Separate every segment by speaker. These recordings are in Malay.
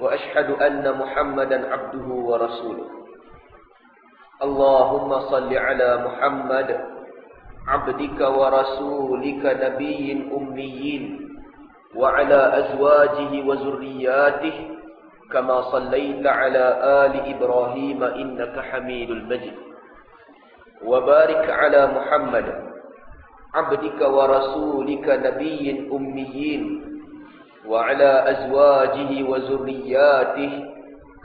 Speaker 1: وأشهد أن محمدا عبده ورسوله. اللهم صل على محمد عبدك ورسولك نبي أميين وعلى أزواجه وزرياته كما صليت على آل إبراهيم إنك حميد المجد وبارك على محمد عبدك ورسولك نبي أميين وعلى أزواجه وزرياته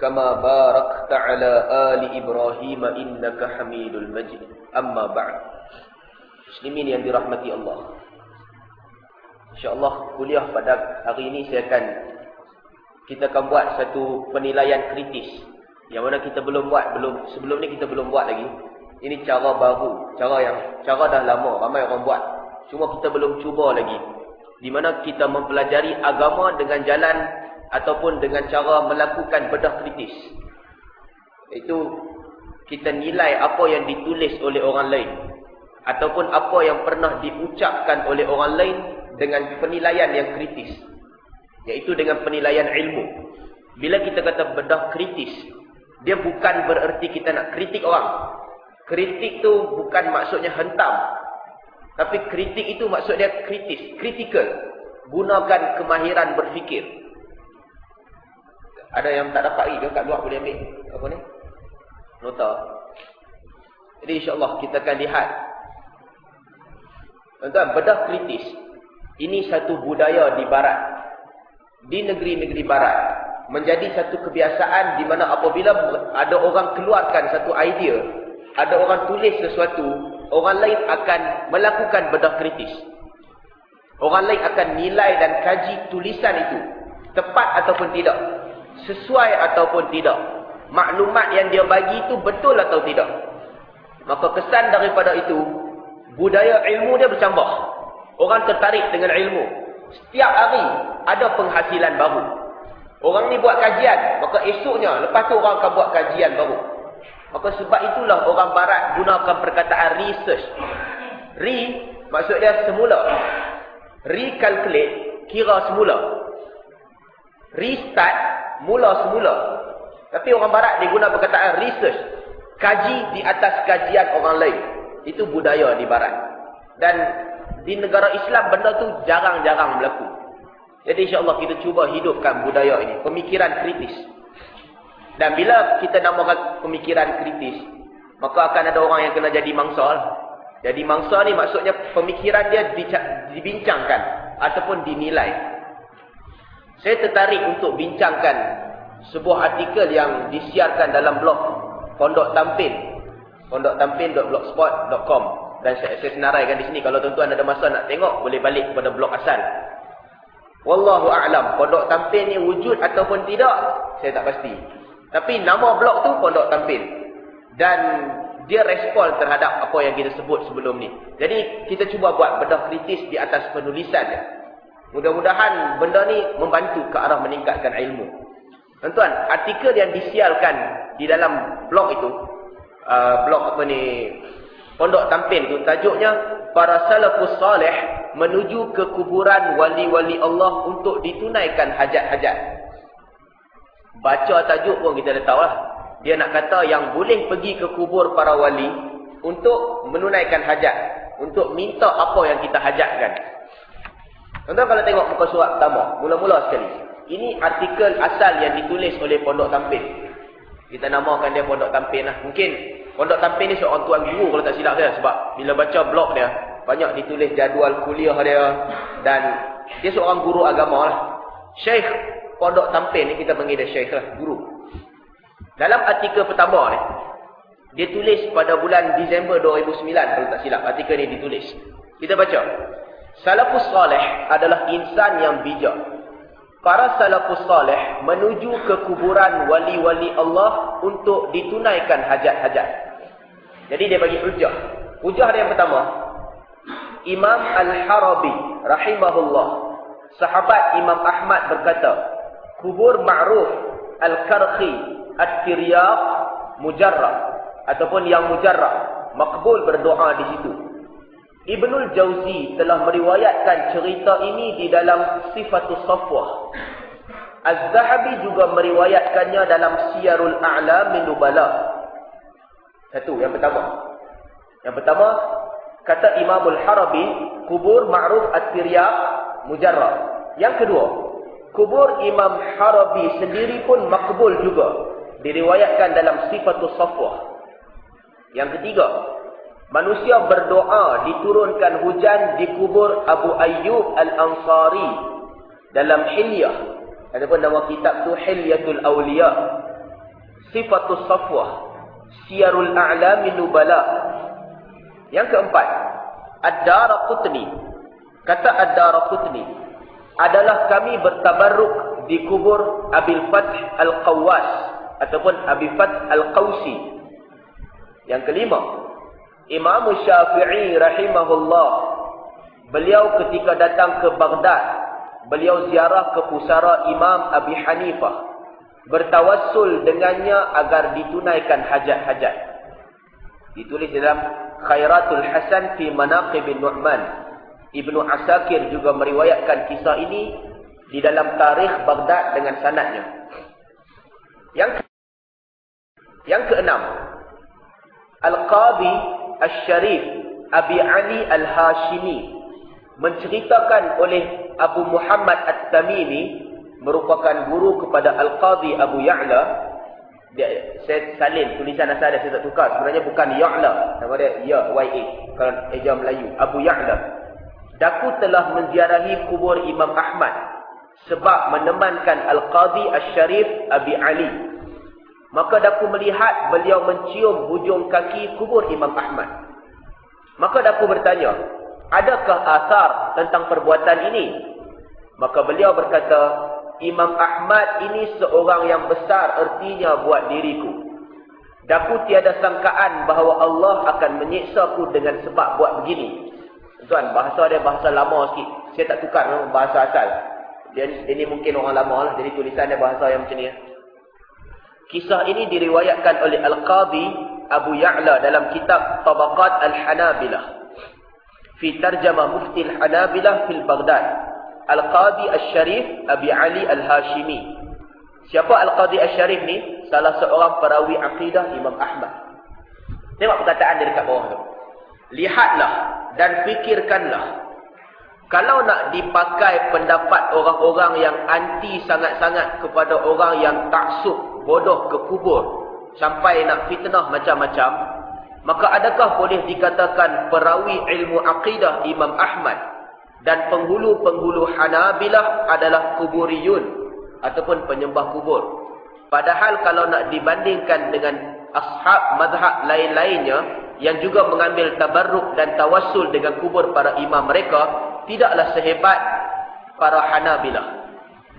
Speaker 1: كما باركت على آل إبراهيم إنك حميد المجد أما بعد Muslimin yang dirahmati Allah InsyaAllah kuliah pada hari ini saya akan Kita akan buat satu penilaian kritis Yang mana kita belum buat belum Sebelum ni kita belum buat lagi Ini cara baru Cara yang cara dah lama ramai orang buat Cuma kita belum cuba lagi di mana kita mempelajari agama dengan jalan ataupun dengan cara melakukan bedah kritis. Itu kita nilai apa yang ditulis oleh orang lain ataupun apa yang pernah diucapkan oleh orang lain dengan penilaian yang kritis. Iaitu dengan penilaian ilmu. Bila kita kata bedah kritis, dia bukan bererti kita nak kritik orang. Kritik tu bukan maksudnya hentam tapi kritik itu maksud dia kritis, critical. Gunakan kemahiran berfikir. Ada yang tak dapat lagi ke kat luar boleh ambil apa ni? Nota. Jadi insya-Allah kita akan lihat. Tuan-tuan, bedah kritis. Ini satu budaya di barat. Di negeri-negeri barat menjadi satu kebiasaan di mana apabila ada orang keluarkan satu idea, ada orang tulis sesuatu, orang lain akan melakukan bedah kritis. Orang lain akan nilai dan kaji tulisan itu. Tepat ataupun tidak. Sesuai ataupun tidak. Maklumat yang dia bagi itu betul atau tidak. Maka kesan daripada itu, budaya ilmu dia bercambah. Orang tertarik dengan ilmu. Setiap hari ada penghasilan baru. Orang ni buat kajian, maka esoknya, lepas tu orang akan buat kajian baru. Maka sebab itulah orang barat gunakan perkataan research. Re, maksud dia semula. Recalculate, kira semula. Restart, mula semula. Tapi orang barat dia guna perkataan research. Kaji di atas kajian orang lain. Itu budaya di barat. Dan di negara Islam benda tu jarang-jarang berlaku. Jadi insyaAllah kita cuba hidupkan budaya ini. Pemikiran kritis. Dan bila kita namakan pemikiran kritis, maka akan ada orang yang kena jadi mangsa. Jadi mangsa ni maksudnya pemikiran dia dibincangkan ataupun dinilai. Saya tertarik untuk bincangkan sebuah artikel yang disiarkan dalam blog Pondok Tampin. pondoktampin.blogspot.com dan saya, saya senaraikan di sini kalau tuan-tuan ada masa nak tengok boleh balik kepada blog asal. Wallahu a'lam. Pondok Tampin ni wujud ataupun tidak, saya tak pasti. Tapi nama blog tu Pondok Tampil. Dan dia respon terhadap apa yang kita sebut sebelum ni. Jadi kita cuba buat bedah kritis di atas penulisan dia. Mudah-mudahan benda ni membantu ke arah meningkatkan ilmu. Tuan-tuan, artikel yang disiarkan di dalam blog itu, uh, blog apa ni, Pondok Tampil itu, tajuknya, Para Salafus Salih menuju ke kuburan wali-wali Allah untuk ditunaikan hajat-hajat. Baca tajuk pun kita dah tahu lah. Dia nak kata yang boleh pergi ke kubur para wali untuk menunaikan hajat. Untuk minta apa yang kita hajatkan. Tuan-tuan kalau tengok muka surat pertama, mula-mula sekali. Ini artikel asal yang ditulis oleh Pondok Tampin. Kita namakan dia Pondok Tampin lah. Mungkin Pondok Tampin ni seorang tuan guru kalau tak silap saya. Sebab bila baca blog dia, banyak ditulis jadual kuliah dia. Dan dia seorang guru agama lah. Syekh pondok tampil ni kita panggil dia syekh lah, guru. Dalam artikel pertama ni, dia tulis pada bulan Disember 2009 kalau tak silap. Artikel ni ditulis. Kita baca. Salafus salih adalah insan yang bijak. para salafus salih menuju ke kuburan wali-wali Allah untuk ditunaikan hajat-hajat. Jadi dia bagi hujah. Hujah yang pertama. Imam Al-Harabi rahimahullah. Sahabat Imam Ahmad berkata, kubur ma'ruf Al-Karhi At-Tiryaq Mujarrah ataupun yang mujarrah makbul berdoa di situ. Ibnul Jauzi telah meriwayatkan cerita ini di dalam Sifatul Safwah. Az-Zahabi juga meriwayatkannya dalam Siyarul A'la min Nubala. Satu, yang pertama. Yang pertama, kata Imamul Harabi, kubur ma'ruf at-tiryaq mujarrah. Yang kedua, kubur Imam Harabi sendiri pun makbul juga. Diriwayatkan dalam Sifatul Safwah. Yang ketiga, Manusia berdoa diturunkan hujan di kubur Abu Ayyub Al-Ansari dalam Hilyah. Adapun nama kitab tu Hilyatul Awliya. Sifatul Safwah. Siyarul A'lami Nubala. Yang keempat. Ad-Dara Qutni. Kata Ad-Dara Qutni. Adalah kami bertabarruk di kubur Abil Fath Al-Qawwas. Ataupun Abil Fath Al-Qawsi. Yang kelima. Imam Syafi'i rahimahullah beliau ketika datang ke Baghdad beliau ziarah ke pusara Imam Abi Hanifah bertawassul dengannya agar ditunaikan hajat-hajat ditulis dalam Khairatul Hasan fi Manaqib Nu'man Ibnu Asakir juga meriwayatkan kisah ini di dalam tarikh Baghdad dengan sanadnya. Yang yang keenam Al-Qadi Al-Sharif Abi Ali Al-Hashimi menceritakan oleh Abu Muhammad At-Tamimi merupakan guru kepada Al-Qadhi Abu Ya'la. Dia, saya salin tulisan asal dia saya tak tukar. Sebenarnya bukan Ya'la nama dia Ya Y-A kalau eja Melayu. Abu Ya'la Daku telah menziarahi kubur Imam Ahmad sebab menemankan Al-Qadhi Al-Sharif Abi Ali Maka daku melihat beliau mencium hujung kaki kubur Imam Ahmad. Maka daku bertanya, adakah asar tentang perbuatan ini? Maka beliau berkata, Imam Ahmad ini seorang yang besar ertinya buat diriku. Daku tiada sangkaan bahawa Allah akan menyiksa ku dengan sebab buat begini. Tuan, bahasa dia bahasa lama sikit. Saya tak tukar bahasa asal. Dia, ini mungkin orang lama lah. Jadi tulisan dia bahasa yang macam ni. Kisah ini diriwayatkan oleh Al-Qadhi Abu Ya'la dalam kitab Tabaqat Al-Hanabilah. Fi tarjama mufti Al-Hanabilah fil Baghdad. Al-Qadhi Al-Sharif Abi Ali Al-Hashimi. Siapa Al-Qadhi Al-Sharif ni? Salah seorang perawi akidah Imam Ahmad. Tengok perkataan dia dekat bawah tu. Lihatlah dan fikirkanlah. Kalau nak dipakai pendapat orang-orang yang anti sangat-sangat kepada orang yang taksub bodoh ke kubur sampai nak fitnah macam-macam maka adakah boleh dikatakan perawi ilmu akidah Imam Ahmad dan penghulu-penghulu Hanabilah adalah kuburiyun ataupun penyembah kubur padahal kalau nak dibandingkan dengan ashab mazhab lain-lainnya yang juga mengambil tabarruk dan tawassul dengan kubur para imam mereka tidaklah sehebat para Hanabilah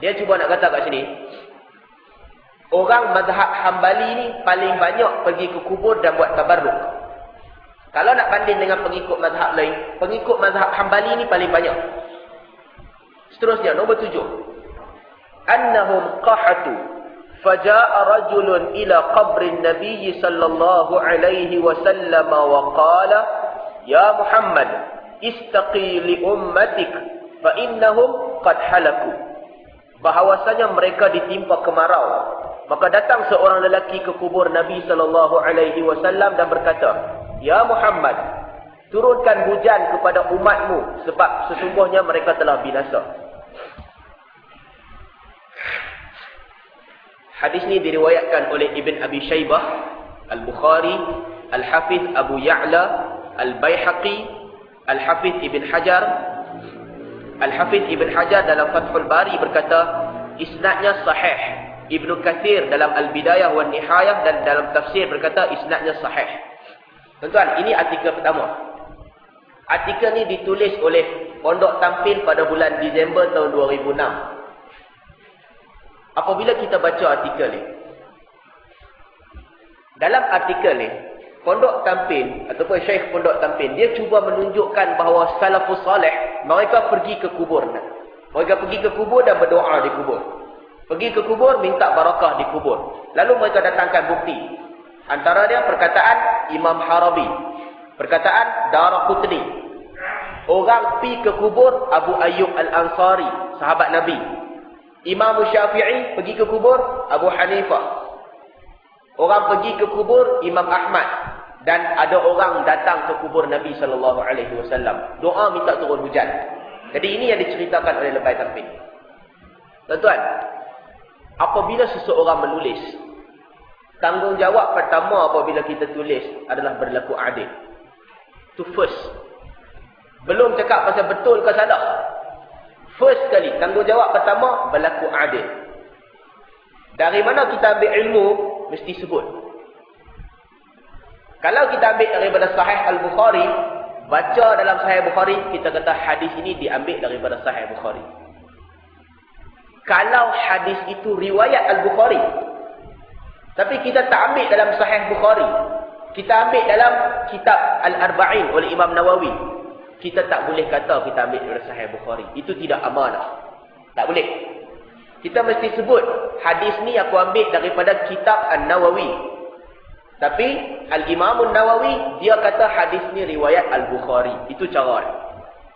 Speaker 1: dia cuba nak kata kat sini Orang mazhab hambali ni paling banyak pergi ke kubur dan buat tabarruk. Kalau nak banding dengan pengikut mazhab lain, pengikut mazhab hambali ni paling banyak. Seterusnya, nombor tujuh. Annahum qahatu. Ila qabrin Nabi sallallahu alaihi wasallam wa qala, Ya Muhammad, istaqi li ummatik, fa innahum qad halaku. Bahawasanya mereka ditimpa kemarau Maka datang seorang lelaki ke kubur Nabi sallallahu alaihi wasallam dan berkata, "Ya Muhammad, turunkan hujan kepada umatmu sebab sesungguhnya mereka telah binasa." Hadis ini diriwayatkan oleh Ibn Abi Shaybah, Al-Bukhari, Al-Hafiz Abu Ya'la, Al-Baihaqi, Al-Hafiz Ibn Hajar. Al-Hafiz Ibn Hajar dalam Fathul Bari berkata, isnadnya sahih. Ibnu Kathir dalam Al-Bidayah wa Nihayah dan dalam tafsir berkata isnadnya sahih. Tuan-tuan, ini artikel pertama. Artikel ni ditulis oleh Pondok Tampil pada bulan Disember tahun 2006. Apabila kita baca artikel ni. Dalam artikel ni, Pondok Tampin ataupun Syekh Pondok Tampin, dia cuba menunjukkan bahawa salafus salih, mereka pergi ke kubur. Mereka pergi ke kubur dan berdoa di kubur. Pergi ke kubur, minta barakah di kubur. Lalu mereka datangkan bukti. Antara dia perkataan Imam Harabi. Perkataan Darah Putri. Orang pi ke kubur Abu Ayyub Al-Ansari, sahabat Nabi. Imam Syafi'i pergi ke kubur Abu Hanifah. Orang pergi ke kubur Imam Ahmad dan ada orang datang ke kubur Nabi sallallahu alaihi wasallam. Doa minta turun hujan. Jadi ini yang diceritakan oleh Lebay Tampin. Tuan-tuan, apabila seseorang menulis, tanggungjawab pertama apabila kita tulis adalah berlaku adil. To first. Belum cakap pasal betul ke salah. First kali, tanggungjawab pertama berlaku adil. Dari mana kita ambil ilmu, mesti sebut. Kalau kita ambil daripada Sahih Al-Bukhari, baca dalam Sahih Bukhari, kita kata hadis ini diambil daripada Sahih Bukhari. Kalau hadis itu riwayat Al-Bukhari, tapi kita tak ambil dalam Sahih Bukhari, kita ambil dalam kitab Al-Arba'in oleh Imam Nawawi, kita tak boleh kata kita ambil dari Sahih Bukhari. Itu tidak amanah. Tak boleh. Kita mesti sebut, hadis ni aku ambil daripada kitab Al-Nawawi. Tapi Al-Imam Nawawi dia kata hadis ni riwayat Al-Bukhari. Itu cara.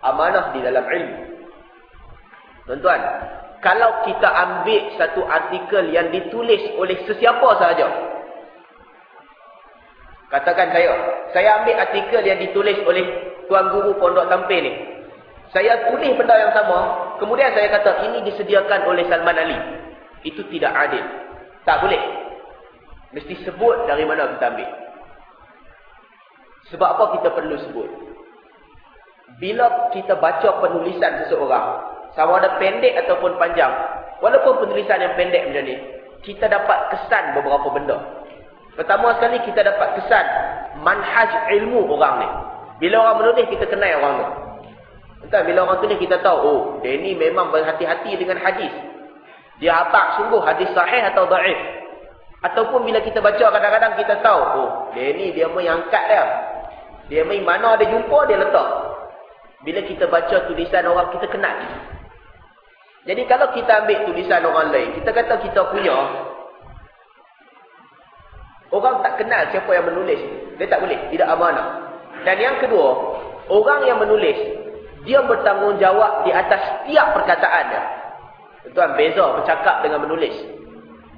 Speaker 1: Amanah di dalam ilmu. Tuan-tuan, kalau kita ambil satu artikel yang ditulis oleh sesiapa sahaja. Katakan saya, saya ambil artikel yang ditulis oleh tuan guru Pondok Tampil ni. Saya tulis benda yang sama, kemudian saya kata ini disediakan oleh Salman Ali. Itu tidak adil. Tak boleh. Mesti sebut dari mana kita ambil. Sebab apa kita perlu sebut? Bila kita baca penulisan seseorang, sama ada pendek ataupun panjang, walaupun penulisan yang pendek macam ni, kita dapat kesan beberapa benda. Pertama sekali kita dapat kesan manhaj ilmu orang ni. Bila orang menulis kita kenal orang tu. Entah bila orang tulis kita tahu, oh, dia ni memang berhati-hati dengan hadis. Dia hafal sungguh hadis sahih atau dhaif. Ataupun bila kita baca kadang-kadang kita tahu, oh, dia ni dia main angkat dia. Dia main mana dia jumpa, dia letak. Bila kita baca tulisan orang, kita kenal. Jadi kalau kita ambil tulisan orang lain, kita kata kita punya, orang tak kenal siapa yang menulis. Dia tak boleh, tidak amanah. Dan yang kedua, orang yang menulis, dia bertanggungjawab di atas setiap perkataan dia. Tuan, beza bercakap dengan menulis.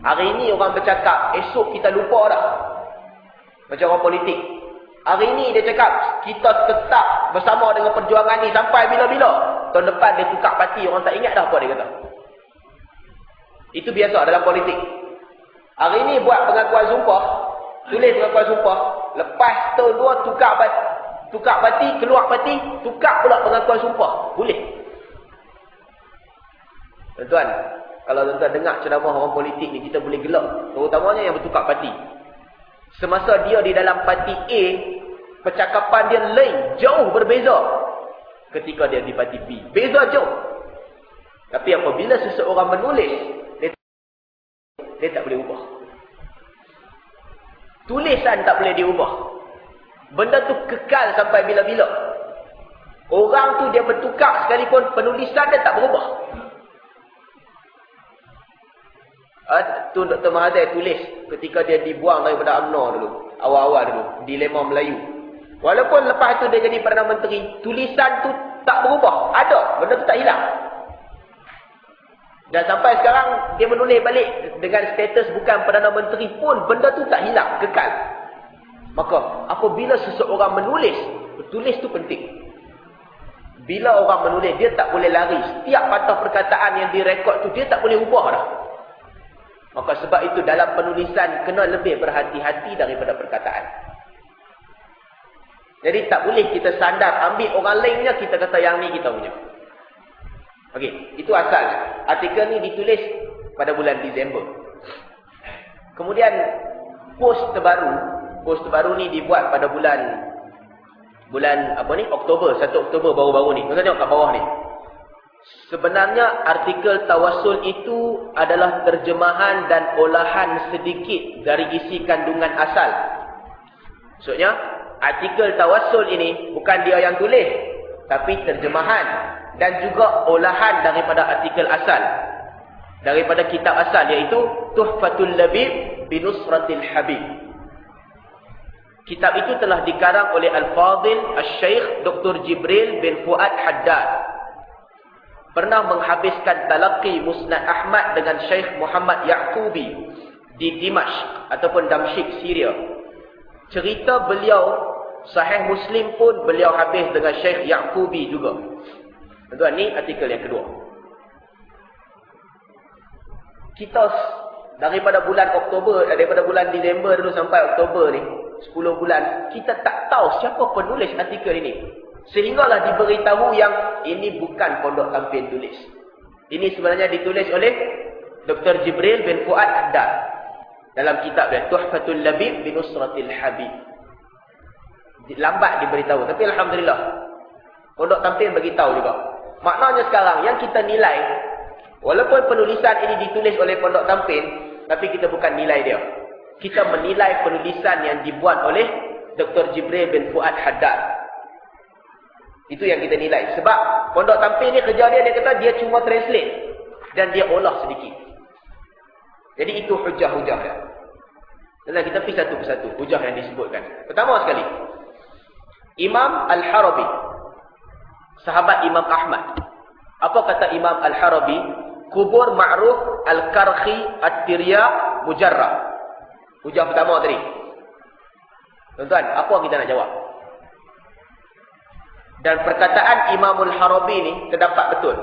Speaker 1: Hari ini orang bercakap, esok kita lupa dah. Macam orang politik. Hari ini dia cakap, kita tetap bersama dengan perjuangan ni sampai bila-bila. Tahun depan dia tukar parti, orang tak ingat dah apa dia kata. Itu biasa dalam politik. Hari ini buat pengakuan sumpah, tulis pengakuan sumpah, lepas tahun dua tukar parti, tukar parti, keluar parti, tukar pula pengakuan sumpah. Boleh. Tuan-tuan, kalau tuan-tuan dengar ceramah orang politik ni, kita boleh gelap. Terutamanya yang bertukar parti. Semasa dia di dalam parti A, percakapan dia lain, jauh berbeza. Ketika dia di parti B. Beza jauh. Tapi apabila seseorang menulis, dia, dia tak boleh ubah. Tulisan tak boleh diubah. Benda tu kekal sampai bila-bila. Orang tu dia bertukar sekalipun penulisan dia tak berubah. Uh, tu Dr. Mahathir tulis ketika dia dibuang daripada UMNO dulu. Awal-awal dulu. Dilema Melayu. Walaupun lepas tu dia jadi Perdana Menteri. Tulisan tu tak berubah. Ada. Benda tu tak hilang. Dan sampai sekarang dia menulis balik dengan status bukan Perdana Menteri pun. Benda tu tak hilang. Kekal. Maka apabila seseorang menulis. Tulis tu penting. Bila orang menulis dia tak boleh lari. Setiap patah perkataan yang direkod tu dia tak boleh ubah dah. Maka sebab itu dalam penulisan kena lebih berhati-hati daripada perkataan. Jadi tak boleh kita sandar ambil orang lainnya kita kata yang ni kita punya. Okey, itu asal. Artikel ni ditulis pada bulan Disember. Kemudian post terbaru, post terbaru ni dibuat pada bulan bulan apa ni? Oktober, 1 Oktober baru-baru ni. Tuan tengok kat bawah ni. Sebenarnya artikel tawasul itu adalah terjemahan dan olahan sedikit dari isi kandungan asal. Maksudnya, artikel tawasul ini bukan dia yang tulis. Tapi terjemahan dan juga olahan daripada artikel asal. Daripada kitab asal iaitu Tuhfatul Labib Binusratil Habib. Kitab itu telah dikarang oleh Al-Fadil Al-Syeikh Dr. Jibril bin Fuad Haddad pernah menghabiskan talaqi Musnad Ahmad dengan Syekh Muhammad Yaqubi di Dimashq ataupun Damsyik Syria. Cerita beliau Sahih Muslim pun beliau habis dengan Syekh Yaqubi juga. Tuan ni artikel yang kedua. Kita daripada bulan Oktober, daripada bulan Disember dulu sampai Oktober ni, 10 bulan, kita tak tahu siapa penulis artikel ini. Sehinggalah diberitahu yang ini bukan pondok tampil tulis. Ini sebenarnya ditulis oleh Dr. Jibril bin Fuad Haddad. Dalam kitab dia, Tuhfatul Labib bin Usratil Habib. Lambat diberitahu. Tapi Alhamdulillah. Pondok tampil beritahu juga. Maknanya sekarang, yang kita nilai, walaupun penulisan ini ditulis oleh pondok tampil, tapi kita bukan nilai dia. Kita menilai penulisan yang dibuat oleh Dr. Jibril bin Fuad Haddad. Itu yang kita nilai. Sebab pondok tampil ni kerja dia, dia kata dia cuma translate. Dan dia olah sedikit. Jadi itu hujah-hujah dia. Dan kita pergi satu persatu. Hujah yang disebutkan. Pertama sekali. Imam Al-Harabi. Sahabat Imam Ahmad. Apa kata Imam Al-Harabi? Kubur Ma'ruf Al-Karhi At-Tirya Mujarrah. Hujah pertama tadi. Tuan-tuan, apa kita nak jawab? Dan perkataan Imamul Harabi ni terdapat betul.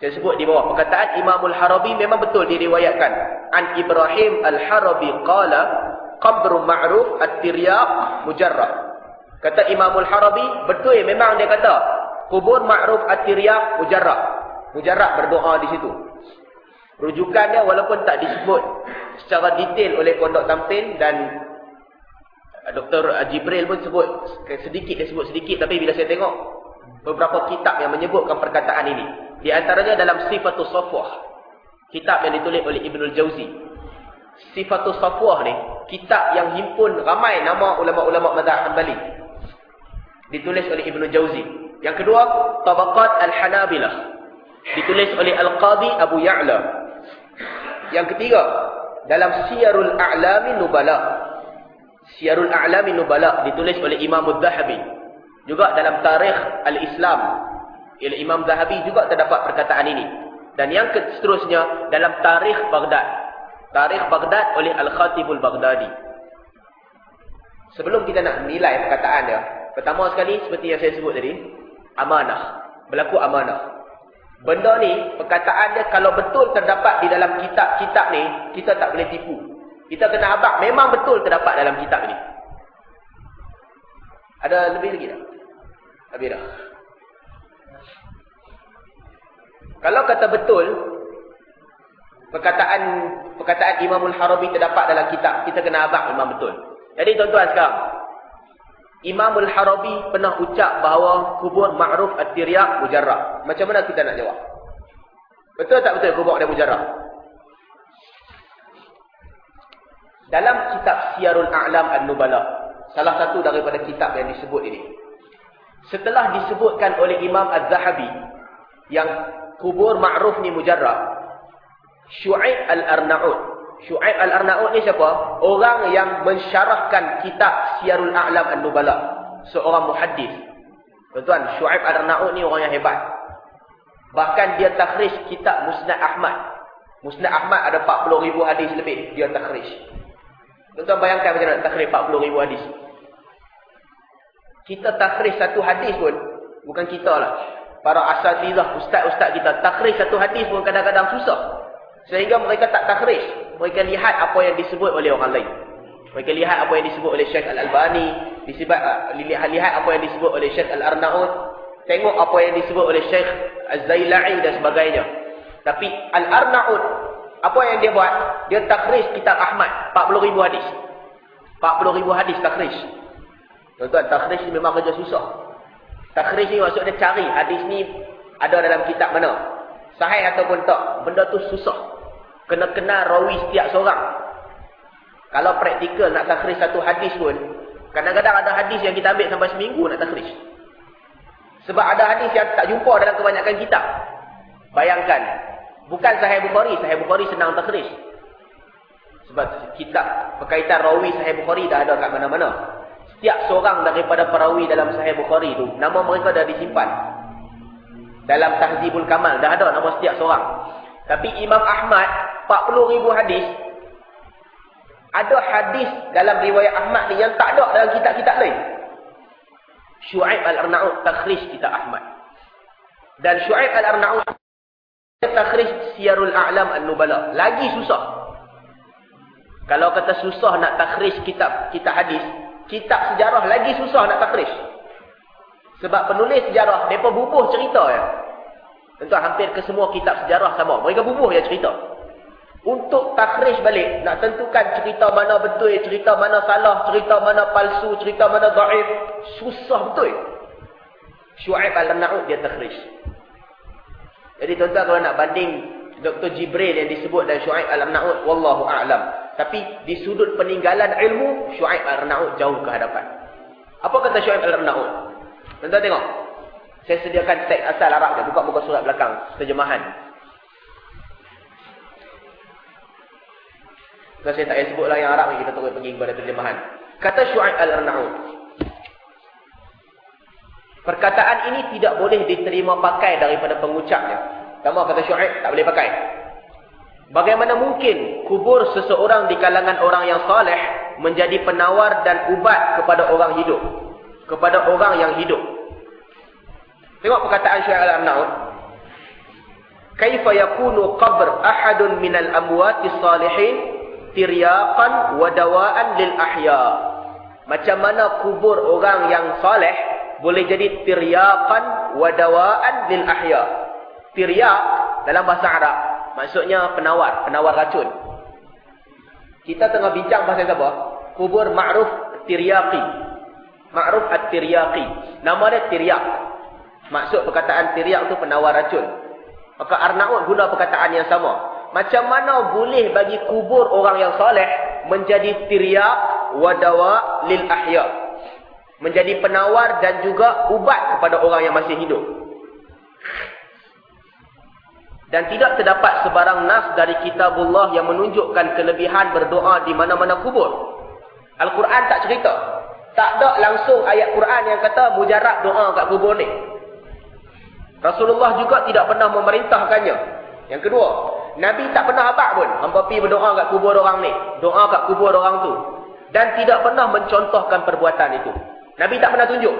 Speaker 1: Saya sebut di bawah. Perkataan Imamul Harabi memang betul diriwayatkan. An Ibrahim Al-Harabi qala qabru ma'ruf at-tiryaq mujarrah. Kata Imamul Harabi, betul memang dia kata kubur ma'ruf at-tiryaq mujarrah. Mujarrah berdoa di situ. Rujukan dia walaupun tak disebut secara detail oleh pondok tampil dan Dr. Jibril pun sebut sedikit dia sebut sedikit tapi bila saya tengok beberapa kitab yang menyebutkan perkataan ini. Di antaranya dalam Sifatul Safwah kitab yang ditulis oleh Ibnul Jauzi. Sifatul Safwah ni kitab yang himpun ramai nama ulama-ulama mazhab Hanbali. Ditulis oleh Ibnul Jauzi. Yang kedua Tabaqat Al-Hanabilah. Ditulis oleh Al-Qadi Abu Ya'la. Yang ketiga dalam Siyarul A'lami Nubala Syiarul A'lami Nubala ditulis oleh Imam Zahabi. Juga dalam tarikh Al-Islam. Imam Zahabi juga terdapat perkataan ini. Dan yang seterusnya dalam tarikh Baghdad. Tarikh Baghdad oleh Al-Khatibul Baghdadi. Sebelum kita nak menilai perkataan dia. Pertama sekali seperti yang saya sebut tadi. Amanah. Berlaku amanah. Benda ni, perkataan dia kalau betul terdapat di dalam kitab-kitab ni, kita tak boleh tipu. Kita kena abak memang betul terdapat dalam kitab ini. Ada lebih lagi tak? Habis dah. Kalau kata betul, perkataan perkataan Imamul Harabi terdapat dalam kitab, kita kena abak memang betul. Jadi tuan-tuan sekarang, Imamul Harabi pernah ucap bahawa kubur ma'ruf at-tiryaq mujarrah. Macam mana kita nak jawab? Betul tak betul kubur dia mujarrah? Dalam kitab Siyarul A'lam An-Nubala, salah satu daripada kitab yang disebut ini. Setelah disebutkan oleh Imam Az-Zahabi yang kubur ma'ruf ni mujarrah, Syu'aib Al-Arnaud. Syu'aib Al-Arnaud ni siapa? Orang yang mensyarahkan kitab Siyarul A'lam An-Nubala. Seorang muhaddis. Tuan-tuan, Syu'aib Al-Arnaud ni orang yang hebat. Bahkan dia takhrij kitab Musnad Ahmad. Musnad Ahmad ada 40 ribu hadis lebih. Dia takhrij. Tuan-tuan bayangkan macam mana takhrij 40 ribu hadis. Kita takhrij satu hadis pun, bukan kita lah. Para asatidah, ustaz-ustaz kita, takhrij satu hadis pun kadang-kadang susah. Sehingga mereka tak takhrij. Mereka lihat apa yang disebut oleh orang lain. Mereka lihat apa yang disebut oleh Syekh Al-Albani. Uh, lihat apa yang disebut oleh Syekh Al-Arnaud. Tengok apa yang disebut oleh Syekh Az-Zaila'i dan sebagainya. Tapi Al-Arnaud apa yang dia buat? Dia takhrij kitab Ahmad. 40 ribu hadis. 40 ribu hadis takhrij. Tuan-tuan, takhrij ni memang kerja susah. Takhrij ni maksudnya cari hadis ni Ada dalam kitab mana? Sahih ataupun tak? Benda tu susah. Kena kenal rawi setiap seorang. Kalau praktikal nak takhris satu hadis pun, kadang-kadang ada hadis yang kita ambil sampai seminggu nak takhris. Sebab ada hadis yang tak jumpa dalam kebanyakan kitab. Bayangkan, bukan Sahih Bukhari, Sahih Bukhari senang takhris. Sebab kitab berkaitan rawi Sahih Bukhari dah ada kat mana-mana. Setiap seorang daripada perawi dalam Sahih Bukhari tu, nama mereka dah disimpan. Dalam Tahzibul Kamal, dah ada nama setiap seorang. Tapi Imam Ahmad, 40 ribu hadis, ada hadis dalam riwayat Ahmad ni yang tak ada dalam kitab-kitab lain. Shu'aib Al-Arna'ud takhris kitab Ahmad. Dan Shu'aib Al-Arna'ud takhris Siyarul A'lam An-Nubala. Lagi susah. Kalau kata susah nak takhris kitab kitab hadis, kitab sejarah lagi susah nak takhris. Sebab penulis sejarah, mereka bubuh cerita ya. Tentu hampir ke semua kitab sejarah sama. Mereka bubuh ya cerita. Untuk takhris balik, nak tentukan cerita mana betul, cerita mana salah, cerita mana palsu, cerita mana da'if. Susah betul. Syu'aib al-Na'ud dia takhris. Jadi tuan-tuan kalau nak banding Dr. Jibril yang disebut dan Syu'aib al-Na'ud, Wallahu a'lam. Tapi di sudut peninggalan ilmu, Syu'aib al-Na'ud jauh ke hadapan. Apa kata Syu'aib al-Na'ud? Tuan-tuan tengok. Saya sediakan teks asal Arab dia. Buka muka surat belakang. Terjemahan. Kalau saya tak payah sebutlah yang Arab ni, kita terus pergi kepada terjemahan. Kata Syu'aib al-Arna'ud. Perkataan ini tidak boleh diterima pakai daripada pengucapnya. Sama kata Syu'aib, tak boleh pakai. Bagaimana mungkin kubur seseorang di kalangan orang yang saleh menjadi penawar dan ubat kepada orang hidup? Kepada orang yang hidup. Tengok perkataan Syu'aib al-Arna'ud. Kaifa yakunu qabr ahadun minal amwati salihin tiryaqan wa dawaan lil ahya. Macam mana kubur orang yang saleh boleh jadi tiryaqan wa dawaan lil ahya. Tiryaq dalam bahasa Arab maksudnya penawar, penawar racun. Kita tengah bincang bahasa apa? Kubur ma'ruf tiryaqi. Ma'ruf at-tiryaqi. Nama dia tiryaq. Maksud perkataan tiryaq tu penawar racun. Maka Arnaud guna perkataan yang sama. Macam mana boleh bagi kubur orang yang soleh menjadi tiryak wadawa lil ahya. Menjadi penawar dan juga ubat kepada orang yang masih hidup. Dan tidak terdapat sebarang nas dari kitabullah yang menunjukkan kelebihan berdoa di mana-mana kubur. Al-Quran tak cerita. Tak ada langsung ayat Quran yang kata mujarab doa kat kubur ni. Rasulullah juga tidak pernah memerintahkannya. Yang kedua, Nabi tak pernah abad pun. Hampa pergi berdoa kat kubur orang ni. Doa kat kubur orang tu. Dan tidak pernah mencontohkan perbuatan itu. Nabi tak pernah tunjuk.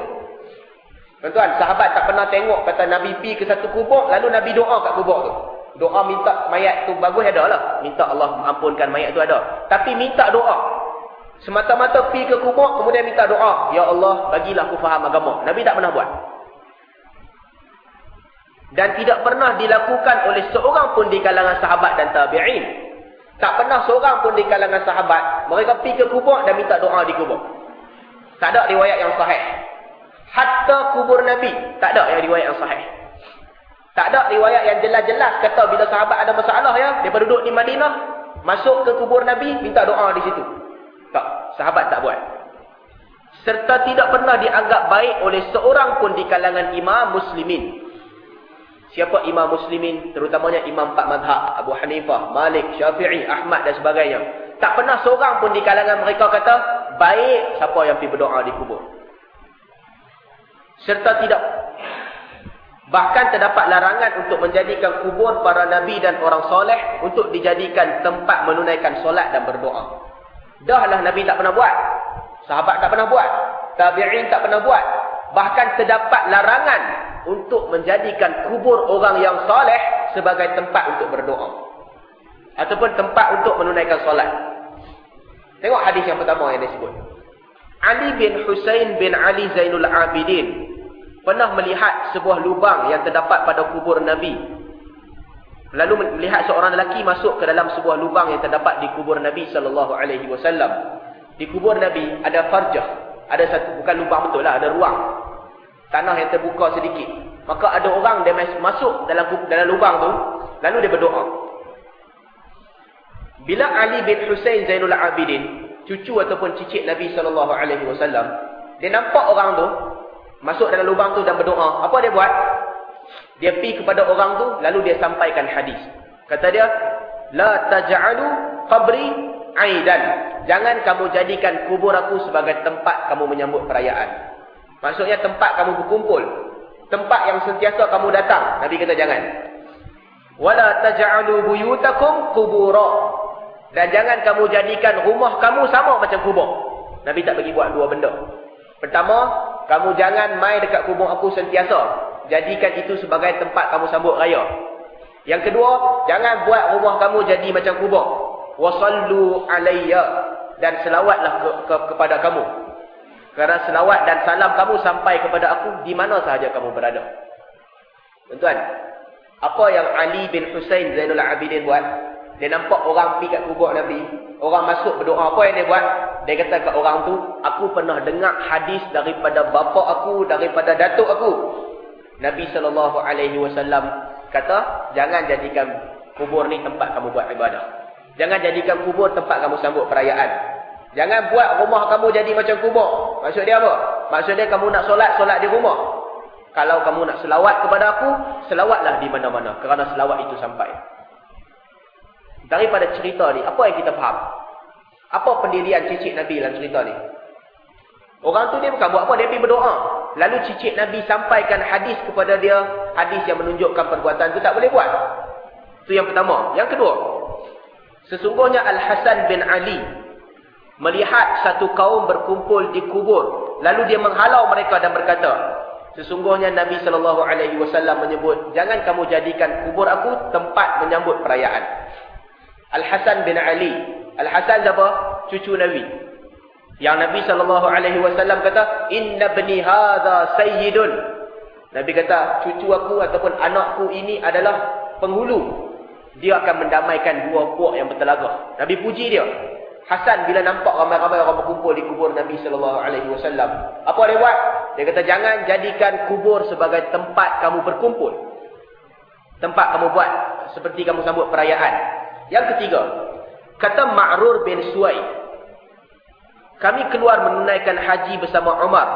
Speaker 1: Tuan-tuan, sahabat tak pernah tengok kata Nabi pergi ke satu kubur, lalu Nabi doa kat kubur tu. Doa minta mayat tu bagus ada lah. Minta Allah ampunkan mayat tu ada. Tapi minta doa. Semata-mata pergi ke kubur, kemudian minta doa. Ya Allah, bagilah aku faham agama. Nabi tak pernah buat dan tidak pernah dilakukan oleh seorang pun di kalangan sahabat dan tabi'in. Tak pernah seorang pun di kalangan sahabat mereka pergi ke kubur dan minta doa di kubur. Tak ada riwayat yang sahih. Hatta kubur Nabi, tak ada yang riwayat yang sahih. Tak ada riwayat yang jelas-jelas kata bila sahabat ada masalah ya, dia duduk di Madinah, masuk ke kubur Nabi, minta doa di situ. Tak, sahabat tak buat. Serta tidak pernah dianggap baik oleh seorang pun di kalangan imam muslimin siapa imam muslimin terutamanya imam empat madhab Abu Hanifah, Malik, Syafi'i, Ahmad dan sebagainya. Tak pernah seorang pun di kalangan mereka kata baik siapa yang pergi berdoa di kubur. Serta tidak. Bahkan terdapat larangan untuk menjadikan kubur para nabi dan orang soleh untuk dijadikan tempat menunaikan solat dan berdoa. Dahlah nabi tak pernah buat. Sahabat tak pernah buat. Tabi'in tak pernah buat bahkan terdapat larangan untuk menjadikan kubur orang yang soleh sebagai tempat untuk berdoa. Ataupun tempat untuk menunaikan solat. Tengok hadis yang pertama yang disebut. Ali bin Husain bin Ali Zainul Abidin pernah melihat sebuah lubang yang terdapat pada kubur Nabi. Lalu melihat seorang lelaki masuk ke dalam sebuah lubang yang terdapat di kubur Nabi sallallahu alaihi wasallam. Di kubur Nabi ada farjah, ada satu bukan lubang betul lah, ada ruang tanah yang terbuka sedikit. Maka ada orang dia masuk dalam dalam lubang tu, lalu dia berdoa. Bila Ali bin Hussein Zainul Abidin, cucu ataupun cicit Nabi sallallahu alaihi wasallam, dia nampak orang tu masuk dalam lubang tu dan berdoa. Apa dia buat? Dia pergi kepada orang tu lalu dia sampaikan hadis. Kata dia, "La taj'alu qabri 'aidan." Jangan kamu jadikan kubur aku sebagai tempat kamu menyambut perayaan. Maksudnya tempat kamu berkumpul. Tempat yang sentiasa kamu datang. Nabi kata jangan. "Wala taj'alu buyutakum qubura." Dan jangan kamu jadikan rumah kamu sama macam kubur. Nabi tak bagi buat dua benda. Pertama, kamu jangan mai dekat kubur aku sentiasa. Jadikan itu sebagai tempat kamu sambut raya. Yang kedua, jangan buat rumah kamu jadi macam kubur. Wasallu alayya. Dan selawatlah ke, ke, kepada kamu. Kerana selawat dan salam kamu sampai kepada aku di mana sahaja kamu berada. Tuan-tuan, apa yang Ali bin Hussein Zainul Abidin buat? Dia nampak orang pergi kat kubur Nabi. Orang masuk berdoa. Apa yang dia buat? Dia kata kat orang tu, aku pernah dengar hadis daripada bapa aku, daripada datuk aku. Nabi SAW kata, jangan jadikan kubur ni tempat kamu buat ibadah. Jangan jadikan kubur tempat kamu sambut perayaan. Jangan buat rumah kamu jadi macam kubur. Maksud dia apa? Maksud dia kamu nak solat, solat di rumah. Kalau kamu nak selawat kepada aku, selawatlah di mana-mana. Kerana selawat itu sampai. Daripada cerita ni, apa yang kita faham? Apa pendirian cicit Nabi dalam cerita ni? Orang tu dia bukan buat apa, dia pergi berdoa. Lalu cicit Nabi sampaikan hadis kepada dia, hadis yang menunjukkan perbuatan tu tak boleh buat. Itu yang pertama. Yang kedua, sesungguhnya Al-Hasan bin Ali melihat satu kaum berkumpul di kubur. Lalu dia menghalau mereka dan berkata, sesungguhnya Nabi SAW menyebut, jangan kamu jadikan kubur aku tempat menyambut perayaan. Al-Hasan bin Ali. Al-Hasan siapa? Cucu Nabi. Yang Nabi SAW kata, Inna bni hadha sayyidun. Nabi kata, cucu aku ataupun anakku ini adalah penghulu. Dia akan mendamaikan dua puak yang bertelagah. Nabi puji dia. Hasan bila nampak ramai-ramai orang berkumpul di kubur Nabi SAW. Apa dia buat? Dia kata, jangan jadikan kubur sebagai tempat kamu berkumpul. Tempat kamu buat seperti kamu sambut perayaan. Yang ketiga, kata Ma'rur bin Suwaid. Kami keluar menunaikan haji bersama Umar.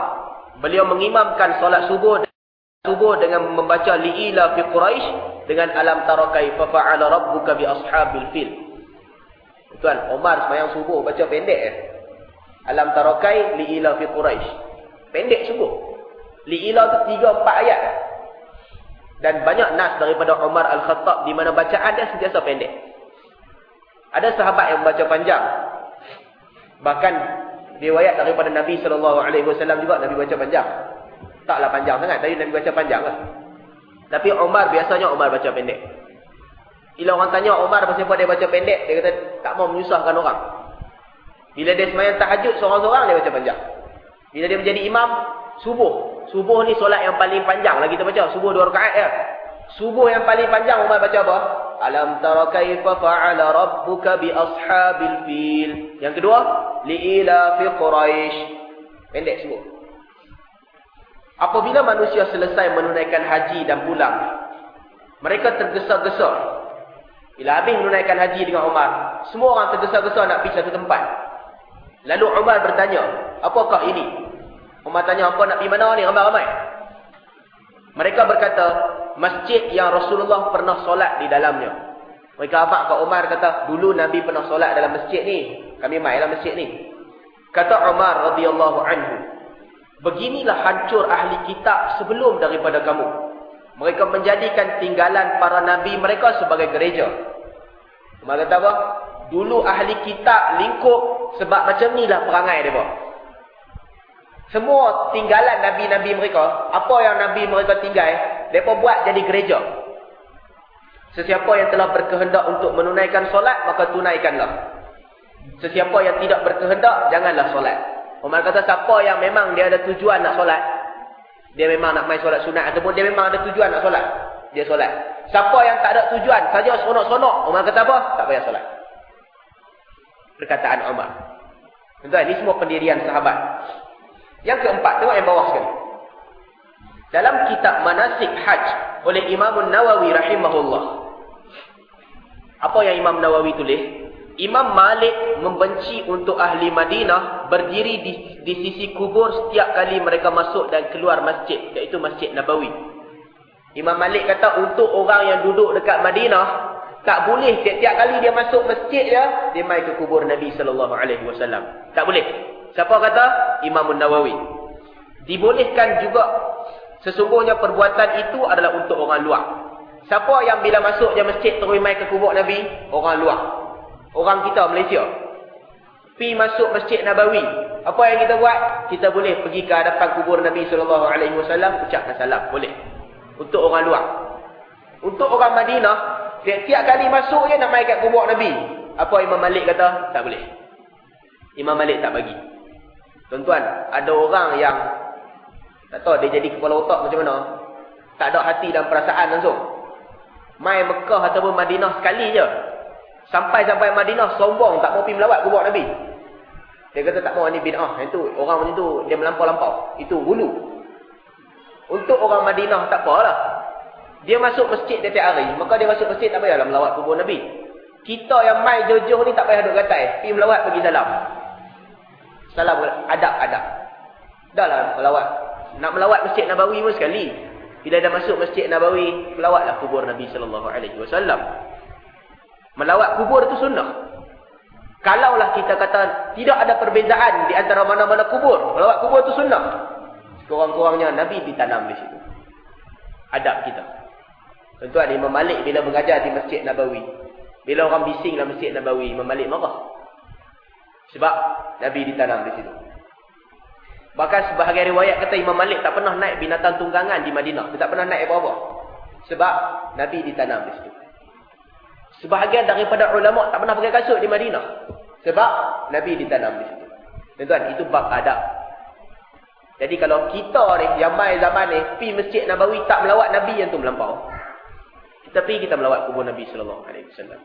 Speaker 1: Beliau mengimamkan solat subuh subuh dengan membaca li'ila fi Quraisy dengan alam tara kaifa fa'ala rabbuka bi ashabil fil. Tuan, Umar sembahyang subuh baca pendek eh. Alam tara kai li'ila fi Quraisy. Pendek subuh. Li'ila tu 3 4 ayat. Dan banyak nas daripada Umar Al-Khattab di mana bacaan dia sentiasa pendek. Ada sahabat yang membaca panjang. Bahkan riwayat daripada Nabi SAW juga Nabi baca panjang. Taklah panjang sangat. Tadi Nabi baca panjang lah. Tapi Umar biasanya Umar baca pendek. Bila orang tanya Umar apa dia baca pendek. Dia kata tak mau menyusahkan orang. Bila dia semayang tahajud seorang-seorang dia baca panjang. Bila dia menjadi imam subuh. Subuh ni solat yang paling panjang lagi kita baca. Subuh dua rakaat ya. Subuh yang paling panjang Umar baca apa? Alam tara kaifa fa'ala rabbuka bi ashabil fil. Yang kedua, li'ila fi Quraisy. Pendek semua. Apabila manusia selesai menunaikan haji dan pulang, mereka tergesa-gesa. Bila habis menunaikan haji dengan Umar, semua orang tergesa-gesa nak pergi satu tempat. Lalu Umar bertanya, apakah ini? Umar tanya, apa nak pergi mana ni ramai-ramai? Mereka berkata, masjid yang Rasulullah pernah solat di dalamnya. Mereka abad ke Umar kata, dulu Nabi pernah solat dalam masjid ni. Kami main dalam masjid ni. Kata Umar radhiyallahu anhu, beginilah hancur ahli kitab sebelum daripada kamu. Mereka menjadikan tinggalan para nabi mereka sebagai gereja. Umar kata apa? Dulu ahli kitab lingkup sebab macam ni lah perangai dia. Semua tinggalan nabi-nabi mereka, apa yang nabi mereka tinggal, mereka buat jadi gereja. Sesiapa yang telah berkehendak untuk menunaikan solat, maka tunaikanlah. Sesiapa yang tidak berkehendak, janganlah solat. Umar kata, siapa yang memang dia ada tujuan nak solat, dia memang nak main solat sunat, ataupun dia memang ada tujuan nak solat, dia solat. Siapa yang tak ada tujuan, saja sonok-sonok, Umar kata apa? Tak payah solat. Perkataan Umar. Tuan, ini semua pendirian sahabat. Yang keempat, tengok yang bawah sekali. Dalam kitab Manasik Hajj oleh Imam Nawawi rahimahullah. Apa yang Imam Nawawi tulis? Imam Malik membenci untuk ahli Madinah berdiri di, di sisi kubur setiap kali mereka masuk dan keluar masjid. Iaitu Masjid Nabawi. Imam Malik kata untuk orang yang duduk dekat Madinah. Tak boleh setiap kali dia masuk masjid dia. Dia main ke kubur Nabi SAW. Tak boleh. Siapa kata? Imam Nawawi. Dibolehkan juga Sesungguhnya perbuatan itu adalah untuk orang luar. Siapa yang bila masuk je masjid terus mai ke kubur Nabi? Orang luar. Orang kita Malaysia. Pi masuk masjid Nabawi. Apa yang kita buat? Kita boleh pergi ke hadapan kubur Nabi sallallahu alaihi wasallam ucapkan salam, boleh. Untuk orang luar. Untuk orang Madinah, setiap kali masuk je nak mai kat kubur Nabi. Apa Imam Malik kata? Tak boleh. Imam Malik tak bagi. Tuan-tuan, ada orang yang tak tahu dia jadi kepala otak macam mana. Tak ada hati dan perasaan langsung. Mai Mekah ataupun Madinah sekali je. Sampai-sampai Madinah sombong tak mau pergi melawat kubur Nabi. Dia kata tak mau ni bid'ah. Itu orang macam tu dia melampau-lampau. Itu hulu. Untuk orang Madinah tak apalah. Dia masuk masjid dia tiap hari. Maka dia masuk masjid tak payahlah melawat kubur Nabi. Kita yang mai jojoh ni tak payah duduk gatai. Pergi melawat pergi salam. Salam adab-adab. Dah lah melawat nak melawat Masjid Nabawi pun sekali. Bila dah masuk Masjid Nabawi, melawatlah kubur Nabi sallallahu alaihi wasallam. Melawat kubur itu sunnah. Kalaulah kita kata tidak ada perbezaan di antara mana-mana kubur, melawat kubur itu sunnah. Kurang-kurangnya Nabi ditanam di situ. Adab kita. Tentuan Imam Malik bila mengajar di Masjid Nabawi. Bila orang bising dalam Masjid Nabawi, Imam Malik marah. Sebab Nabi ditanam di situ. Bahkan sebahagian riwayat kata Imam Malik tak pernah naik binatang tunggangan di Madinah. Dia tak pernah naik apa-apa. Sebab Nabi ditanam di situ. Sebahagian daripada ulama tak pernah pakai kasut di Madinah. Sebab Nabi ditanam di situ. Tuan-tuan, itu bab adab. Jadi kalau kita ni, yang main zaman ni, pergi masjid Nabawi tak melawat Nabi yang tu melampau. Kita pergi kita melawat kubur Nabi Sallallahu Alaihi Wasallam.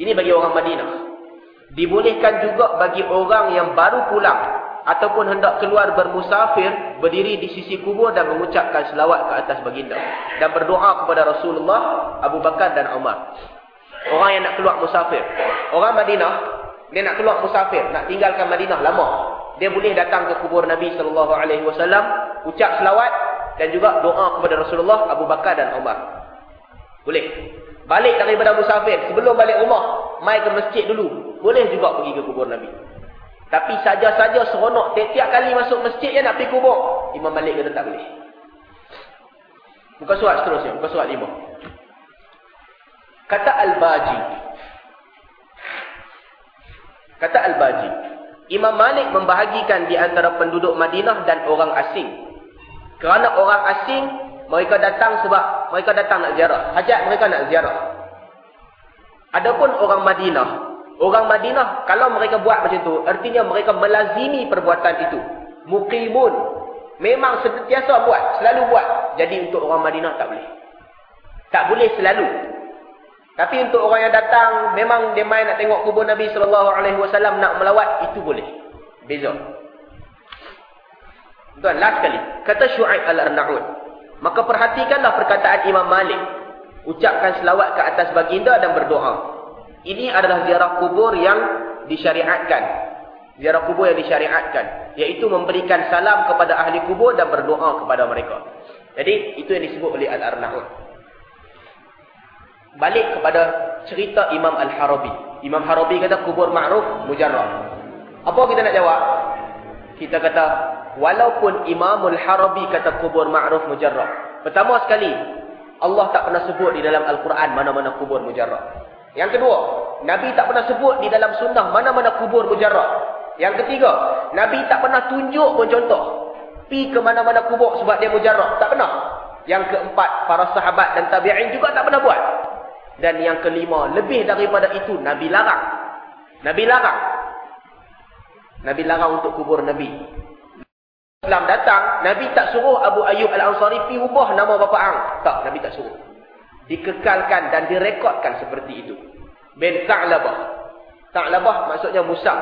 Speaker 1: Ini bagi orang Madinah. Dibolehkan juga bagi orang yang baru pulang ataupun hendak keluar bermusafir berdiri di sisi kubur dan mengucapkan selawat ke atas baginda dan berdoa kepada Rasulullah Abu Bakar dan Umar orang yang nak keluar musafir orang Madinah dia nak keluar musafir nak tinggalkan Madinah lama dia boleh datang ke kubur Nabi sallallahu alaihi wasallam ucap selawat dan juga doa kepada Rasulullah Abu Bakar dan Umar boleh balik daripada musafir sebelum balik rumah mai ke masjid dulu boleh juga pergi ke kubur Nabi tapi saja-saja seronok tiap-tiap kali masuk masjid yang nak pergi kubur. Imam Malik kata tak boleh. Buka surat seterusnya. Buka surat lima. Kata Al-Baji. Kata Al-Baji. Imam Malik membahagikan di antara penduduk Madinah dan orang asing. Kerana orang asing, mereka datang sebab mereka datang nak ziarah. Hajat mereka nak ziarah. Adapun orang Madinah, Orang Madinah, kalau mereka buat macam tu, artinya mereka melazimi perbuatan itu. Muqimun. Memang sentiasa buat, selalu buat. Jadi untuk orang Madinah tak boleh. Tak boleh selalu. Tapi untuk orang yang datang, memang dia main nak tengok kubur Nabi SAW nak melawat, itu boleh. Beza. Tuan, last kali. Kata Syu'aib al-Arna'ud. Maka perhatikanlah perkataan Imam Malik. Ucapkan selawat ke atas baginda dan berdoa. Ini adalah ziarah kubur yang disyariatkan. Ziarah kubur yang disyariatkan. Iaitu memberikan salam kepada ahli kubur dan berdoa kepada mereka. Jadi, itu yang disebut oleh Al-Arna'ud. Balik kepada cerita Imam Al-Harabi. Imam Harabi kata kubur ma'ruf mujarrah. Apa kita nak jawab? Kita kata, walaupun Imam Al-Harabi kata kubur ma'ruf mujarrah. Pertama sekali, Allah tak pernah sebut di dalam Al-Quran mana-mana kubur mujarrah. Yang kedua, Nabi tak pernah sebut di dalam sunnah mana-mana kubur mujarrah. Yang ketiga, Nabi tak pernah tunjuk pun contoh. Pi ke mana-mana kubur sebab dia mujarrah. Tak pernah. Yang keempat, para sahabat dan tabi'in juga tak pernah buat. Dan yang kelima, lebih daripada itu, Nabi larang. Nabi larang. Nabi larang untuk kubur Nabi. Islam datang, Nabi tak suruh Abu Ayyub Al-Ansari pi ubah nama bapa ang. Tak, Nabi tak suruh dikekalkan dan direkodkan seperti itu. Bin Ta'labah. Ta'labah maksudnya musang.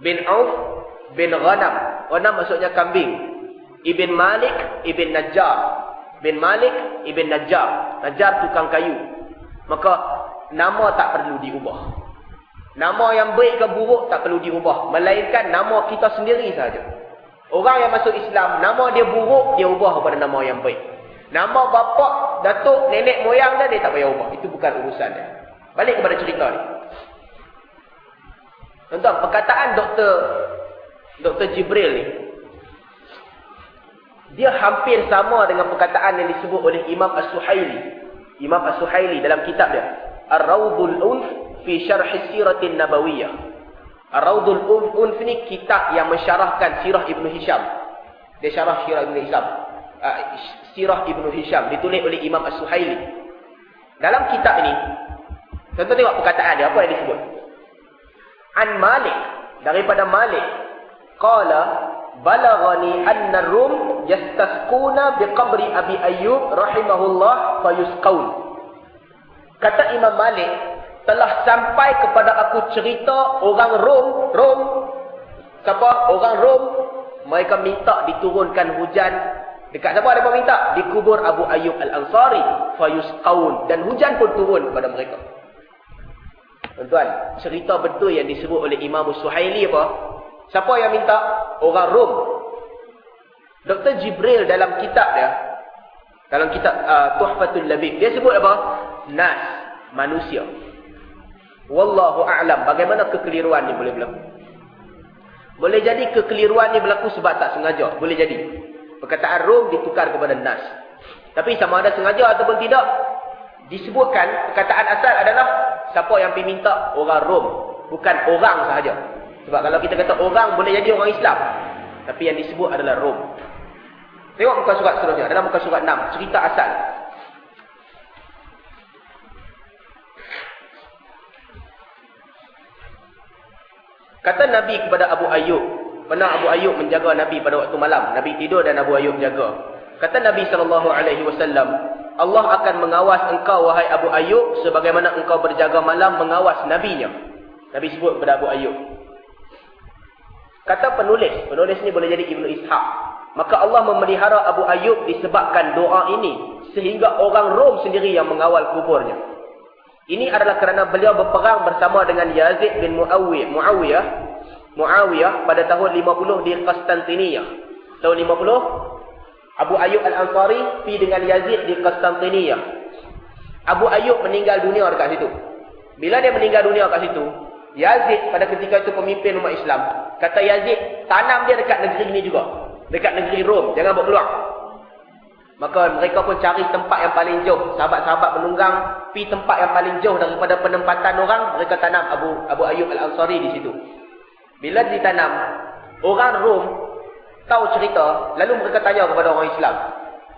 Speaker 1: Bin Auf bin Ghanam. Ghanam maksudnya kambing. Ibn Malik Ibn Najjar. Ibn Malik Ibn Najjar. Najjar tukang kayu. Maka nama tak perlu diubah. Nama yang baik ke buruk tak perlu diubah. Melainkan nama kita sendiri saja. Orang yang masuk Islam, nama dia buruk, dia ubah kepada nama yang baik. Nama bapa, datuk, nenek, moyang dia, dia tak payah ubah. Itu bukan urusan dia. Balik kepada cerita ni. Tuan-tuan, perkataan Dr. Dr. Jibril ni, dia hampir sama dengan perkataan yang disebut oleh Imam As-Suhaili. Imam As-Suhaili dalam kitab dia. Ar-Rawdul Unf fi Syarh Siratin Nabawiyah. Ar-Rawdul Unf ni kitab yang mensyarahkan Sirah Ibn Hisham. Dia syarah Sirah Ibn Hisham. Uh, Sirah Ibn Hisham ditulis oleh Imam As-Suhaili. Dalam kitab ini, tuan-tuan tengok perkataan dia apa yang disebut. An Malik daripada Malik qala balaghani anna rum yastasquna biqabri abi ayyub rahimahullah fayusqaun. Kata imam malik telah sampai kepada aku cerita orang rum rum siapa? Orang rum mereka minta diturunkan hujan. Dekat siapa mereka minta? Di kubur abu ayyub al-ansari fayusqaun. Dan hujan pun turun kepada mereka. Tuan-tuan, cerita betul yang disebut oleh Imam Suhaili apa? Siapa yang minta? Orang Rom. Dr. Jibril dalam kitab dia, dalam kitab uh, Tuhfatul Labib, dia sebut apa? Nas, manusia. Wallahu a'lam. Bagaimana kekeliruan ni boleh berlaku? Boleh jadi kekeliruan ni berlaku sebab tak sengaja. Boleh jadi. Perkataan Rom ditukar kepada Nas. Tapi sama ada sengaja ataupun tidak, disebutkan perkataan asal adalah siapa yang pergi minta orang Rom. Bukan orang sahaja. Sebab kalau kita kata orang boleh jadi orang Islam. Tapi yang disebut adalah Rom. Tengok muka surat seterusnya. Dalam muka surat 6. Cerita asal. Kata Nabi kepada Abu Ayyub. Pernah Abu Ayyub menjaga Nabi pada waktu malam. Nabi tidur dan Abu Ayyub jaga. Kata Nabi SAW. Allah akan mengawas engkau wahai Abu Ayyub. Sebagaimana engkau berjaga malam mengawas Nabi-Nya. Nabi sebut kepada Abu Ayyub. Kata penulis, penulis ni boleh jadi Ibnu Ishaq. Maka Allah memelihara Abu Ayyub disebabkan doa ini. Sehingga orang Rom sendiri yang mengawal kuburnya. Ini adalah kerana beliau berperang bersama dengan Yazid bin Muawiyah. Muawiyah, Muawiyah pada tahun 50 di Konstantinia. Tahun 50, Abu Ayyub Al-Ansari pergi dengan Yazid di Konstantinia. Abu Ayyub meninggal dunia dekat situ. Bila dia meninggal dunia dekat situ, Yazid pada ketika itu pemimpin umat Islam. Kata Yazid, tanam dia dekat negeri ini juga. Dekat negeri Rom. Jangan buat keluar. Maka mereka pun cari tempat yang paling jauh. Sahabat-sahabat menunggang. Pi tempat yang paling jauh daripada penempatan orang. Mereka tanam Abu Abu Ayyub Al-Ansari di situ. Bila ditanam, orang Rom tahu cerita. Lalu mereka tanya kepada orang Islam.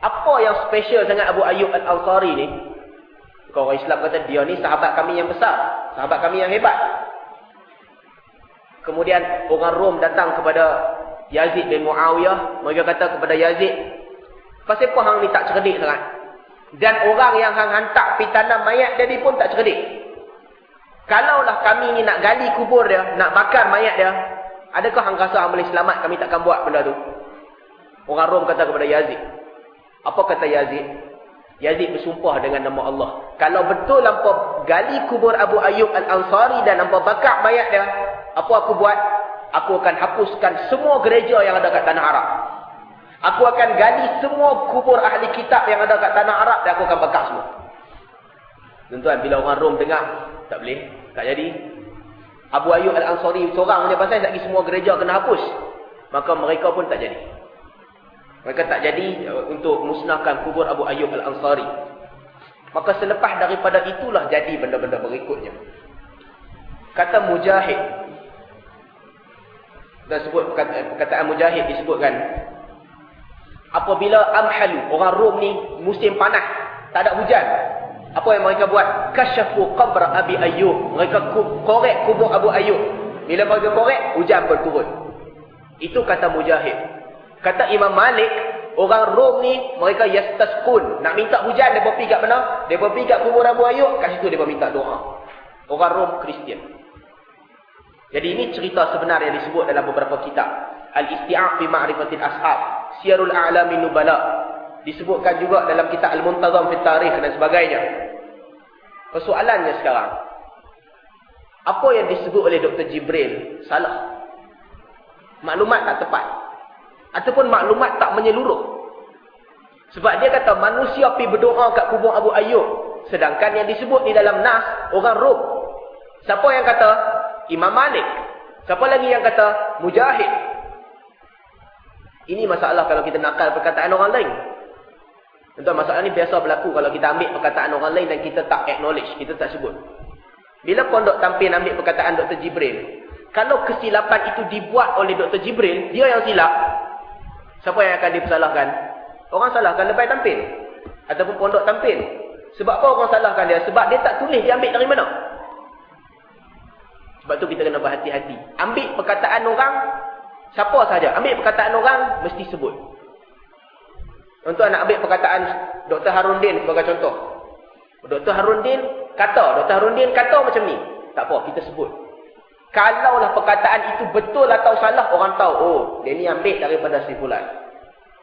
Speaker 1: Apa yang special sangat Abu Ayyub Al-Ansari ni? Kalau orang Islam kata, dia ni sahabat kami yang besar. Sahabat kami yang hebat. Kemudian orang Rom datang kepada Yazid bin Muawiyah. Mereka kata kepada Yazid. Pasal apa hang ni tak cerdik sangat? Dan orang yang hang hantar pergi tanam mayat jadi pun tak cerdik. Kalaulah kami ni nak gali kubur dia. Nak bakar mayat dia. Adakah hang rasa hang boleh selamat kami takkan buat benda tu? Orang Rom kata kepada Yazid. Apa kata Yazid? Yazid bersumpah dengan nama Allah. Kalau betul hampa gali kubur Abu Ayyub Al-Ansari dan hampa bakar mayat dia. Apa aku buat? Aku akan hapuskan semua gereja yang ada kat tanah Arab. Aku akan gali semua kubur ahli kitab yang ada kat tanah Arab dan aku akan bakar semua. Tuan-tuan, bila orang Rom dengar, tak boleh, tak jadi. Abu Ayyub Al-Ansari seorang dia pasal lagi semua gereja kena hapus. Maka mereka pun tak jadi. Mereka tak jadi untuk musnahkan kubur Abu Ayyub Al-Ansari. Maka selepas daripada itulah jadi benda-benda berikutnya. Kata Mujahid dan sebut perkataan mujahid disebutkan. Apabila amhalu orang Rom ni musim panas tak ada hujan apa yang mereka buat? Kasyafu qabr abi ayyub. Mereka korek kubur abu ayyub. Bila mereka korek hujan pun turun. Itu kata mujahid. Kata imam malik orang Rom ni mereka yastasqun nak minta hujan depa pergi kat mana? Depa pergi kat kubur abu ayyub. Kat situ depa minta doa. Orang Rom Kristian jadi ini cerita sebenar yang disebut dalam beberapa kitab. Al-Isti'af fi Ma'rifatil Ashab. Siyarul A'lamin Nubala. Disebutkan juga dalam kitab Al-Muntazam fi Tarikh dan sebagainya. Persoalannya sekarang. Apa yang disebut oleh Dr. Jibril salah. Maklumat tak tepat. Ataupun maklumat tak menyeluruh. Sebab dia kata manusia pergi berdoa kat kubur Abu Ayyub. Sedangkan yang disebut di dalam Nas, orang Rum. Siapa yang kata? Imam Malik. Siapa lagi yang kata? Mujahid. Ini masalah kalau kita nakal perkataan orang lain. Tuan masalah ni biasa berlaku kalau kita ambil perkataan orang lain dan kita tak acknowledge, kita tak sebut. Bila pondok tampil ambil perkataan Dr. Jibril, kalau kesilapan itu dibuat oleh Dr. Jibril, dia yang silap, siapa yang akan dipersalahkan? Orang salahkan lepas tampil. Ataupun pondok tampil. Sebab apa orang salahkan dia? Sebab dia tak tulis dia ambil dari mana? Sebab tu kita kena berhati-hati. Ambil perkataan orang, siapa saja. Ambil perkataan orang, mesti sebut. Tuan nak ambil perkataan Dr. Harundin sebagai contoh. Dr. Harundin kata, Dr. Harundin kata macam ni. Tak apa, kita sebut. Kalaulah perkataan itu betul atau salah, orang tahu. Oh, dia ni ambil daripada si fulan.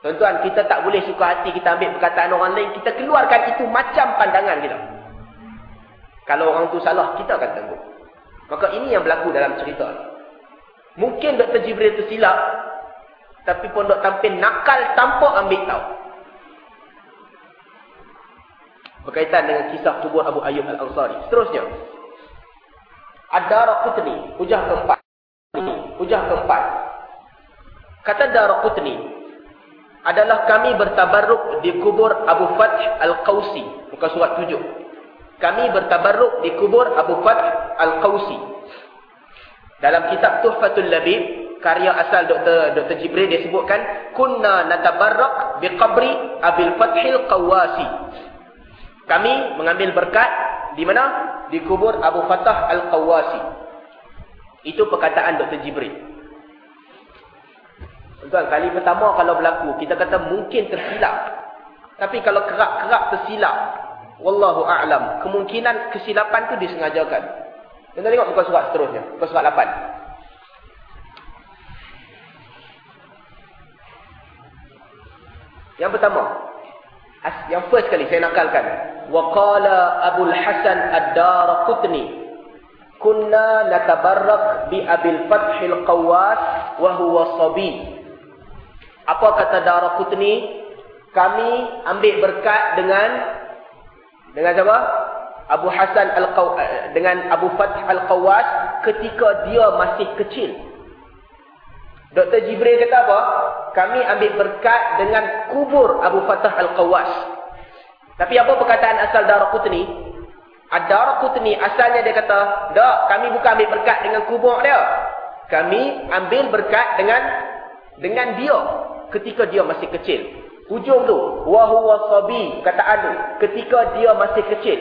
Speaker 1: Tuan-tuan, kita tak boleh suka hati kita ambil perkataan orang lain. Kita keluarkan itu macam pandangan kita. Kalau orang tu salah, kita akan tanggung. Maka ini yang berlaku dalam cerita. Mungkin Dr. Jibril itu silap. Tapi pondok tampil nakal tanpa ambil tahu. berkaitan dengan kisah tubuh Abu Ayyub Al-Ansari. Seterusnya. Ad-Daraqutni, hujah keempat. Hujah keempat. Kata Daraqutni adalah kami bertabarruk di kubur Abu Fath Al-Qawsi, muka surat tujuh. Kami bertabarruk di kubur Abu Fath Al-Qawsi. Dalam kitab Tuhfatul Labib, karya asal Dr. Dr. Jibril dia sebutkan kunna natabarrak biqabri Abil Fathil Qawasi kami mengambil berkat di mana? Di kubur Abu Fatah Al-Qawwasi. Itu perkataan Dr. Jibril. Tuan, kali pertama kalau berlaku, kita kata mungkin tersilap. Tapi kalau kerak-kerak tersilap, wallahu a'lam, kemungkinan kesilapan tu disengajakan. Kita tengok buka surat seterusnya, buka surat 8. Yang pertama, yang first kali saya nakalkan. Wa qala Abu Hasan Ad-Darqutni kunna natabarrak bi Abil Fath Al-Qawwas wa huwa sabi. Apa kata Darqutni? Kami ambil berkat dengan dengan siapa? Abu Hasan al dengan Abu Fath Al-Qawwas ketika dia masih kecil. Dr. Jibril kata apa? Kami ambil berkat dengan kubur Abu Fatah Al-Qawas. Tapi apa perkataan asal Daraqutni? Ad-Daraqutni asalnya dia kata, Tak, kami bukan ambil berkat dengan kubur dia. Kami ambil berkat dengan dengan dia ketika dia masih kecil. Hujung tu, wa huwa sabi, perkataan tu, ketika dia masih kecil.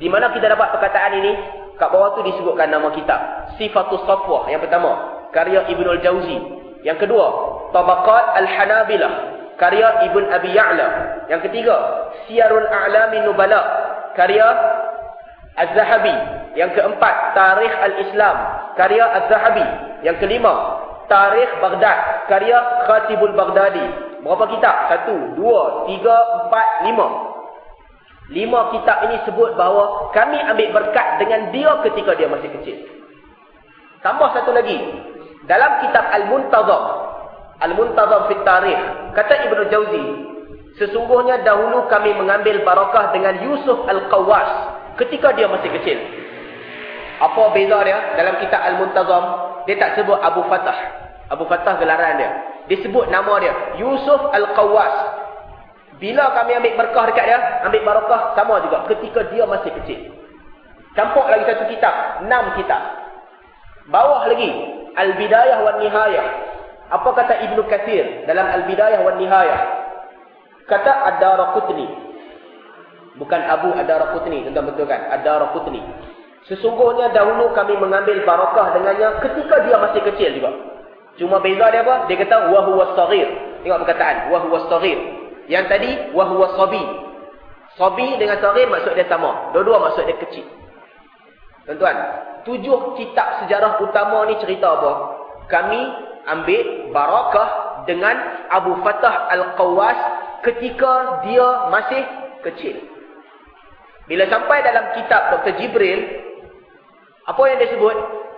Speaker 1: Di mana kita dapat perkataan ini? Kat bawah tu disebutkan nama kitab. Sifatus Safwah yang pertama karya Ibn Al-Jawzi. Yang kedua, Tabaqat Al-Hanabilah, karya Ibn Abi Ya'la. Yang ketiga, Siyarul A'lami Nubala, karya Az-Zahabi. Yang keempat, Tarikh Al-Islam, karya Az-Zahabi. Yang kelima, Tarikh Baghdad, karya Khatibul Baghdadi. Berapa kitab? Satu, dua, tiga, empat, lima. Lima kitab ini sebut bahawa kami ambil berkat dengan dia ketika dia masih kecil. Tambah satu lagi. Dalam kitab Al-Muntazam, Al-Muntazam fit Tarikh, kata Ibnu Jauzi, sesungguhnya dahulu kami mengambil barakah dengan Yusuf Al-Qawwas ketika dia masih kecil. Apa beza dia? Dalam kitab Al-Muntazam, dia tak sebut Abu Fatah. Abu Fatah gelaran dia. Dia sebut nama dia, Yusuf Al-Qawwas. Bila kami ambil berkah dekat dia, ambil barakah sama juga ketika dia masih kecil. Campur lagi satu kitab, enam kitab. Bawah lagi, Al-Bidayah wa Nihayah. Apa kata Ibn Kathir dalam Al-Bidayah wa Nihayah? Kata Ad-Daraqutni. Bukan Abu Ad-Daraqutni. Tentang betul kan? Ad-Daraqutni. Sesungguhnya dahulu kami mengambil barakah dengannya ketika dia masih kecil juga. Cuma beza dia apa? Dia kata, Wahuwa Saghir. Tengok perkataan. Wahuwa Saghir. Yang tadi, Wahuwa Sabi. Sabi dengan Saghir maksud dia sama. Dua-dua maksud dia kecil. Tuan-tuan, tujuh kitab sejarah utama ni cerita apa? Kami ambil barakah dengan Abu Fatah Al-Qawas ketika dia masih kecil. Bila sampai dalam kitab Dr. Jibril, apa yang dia sebut?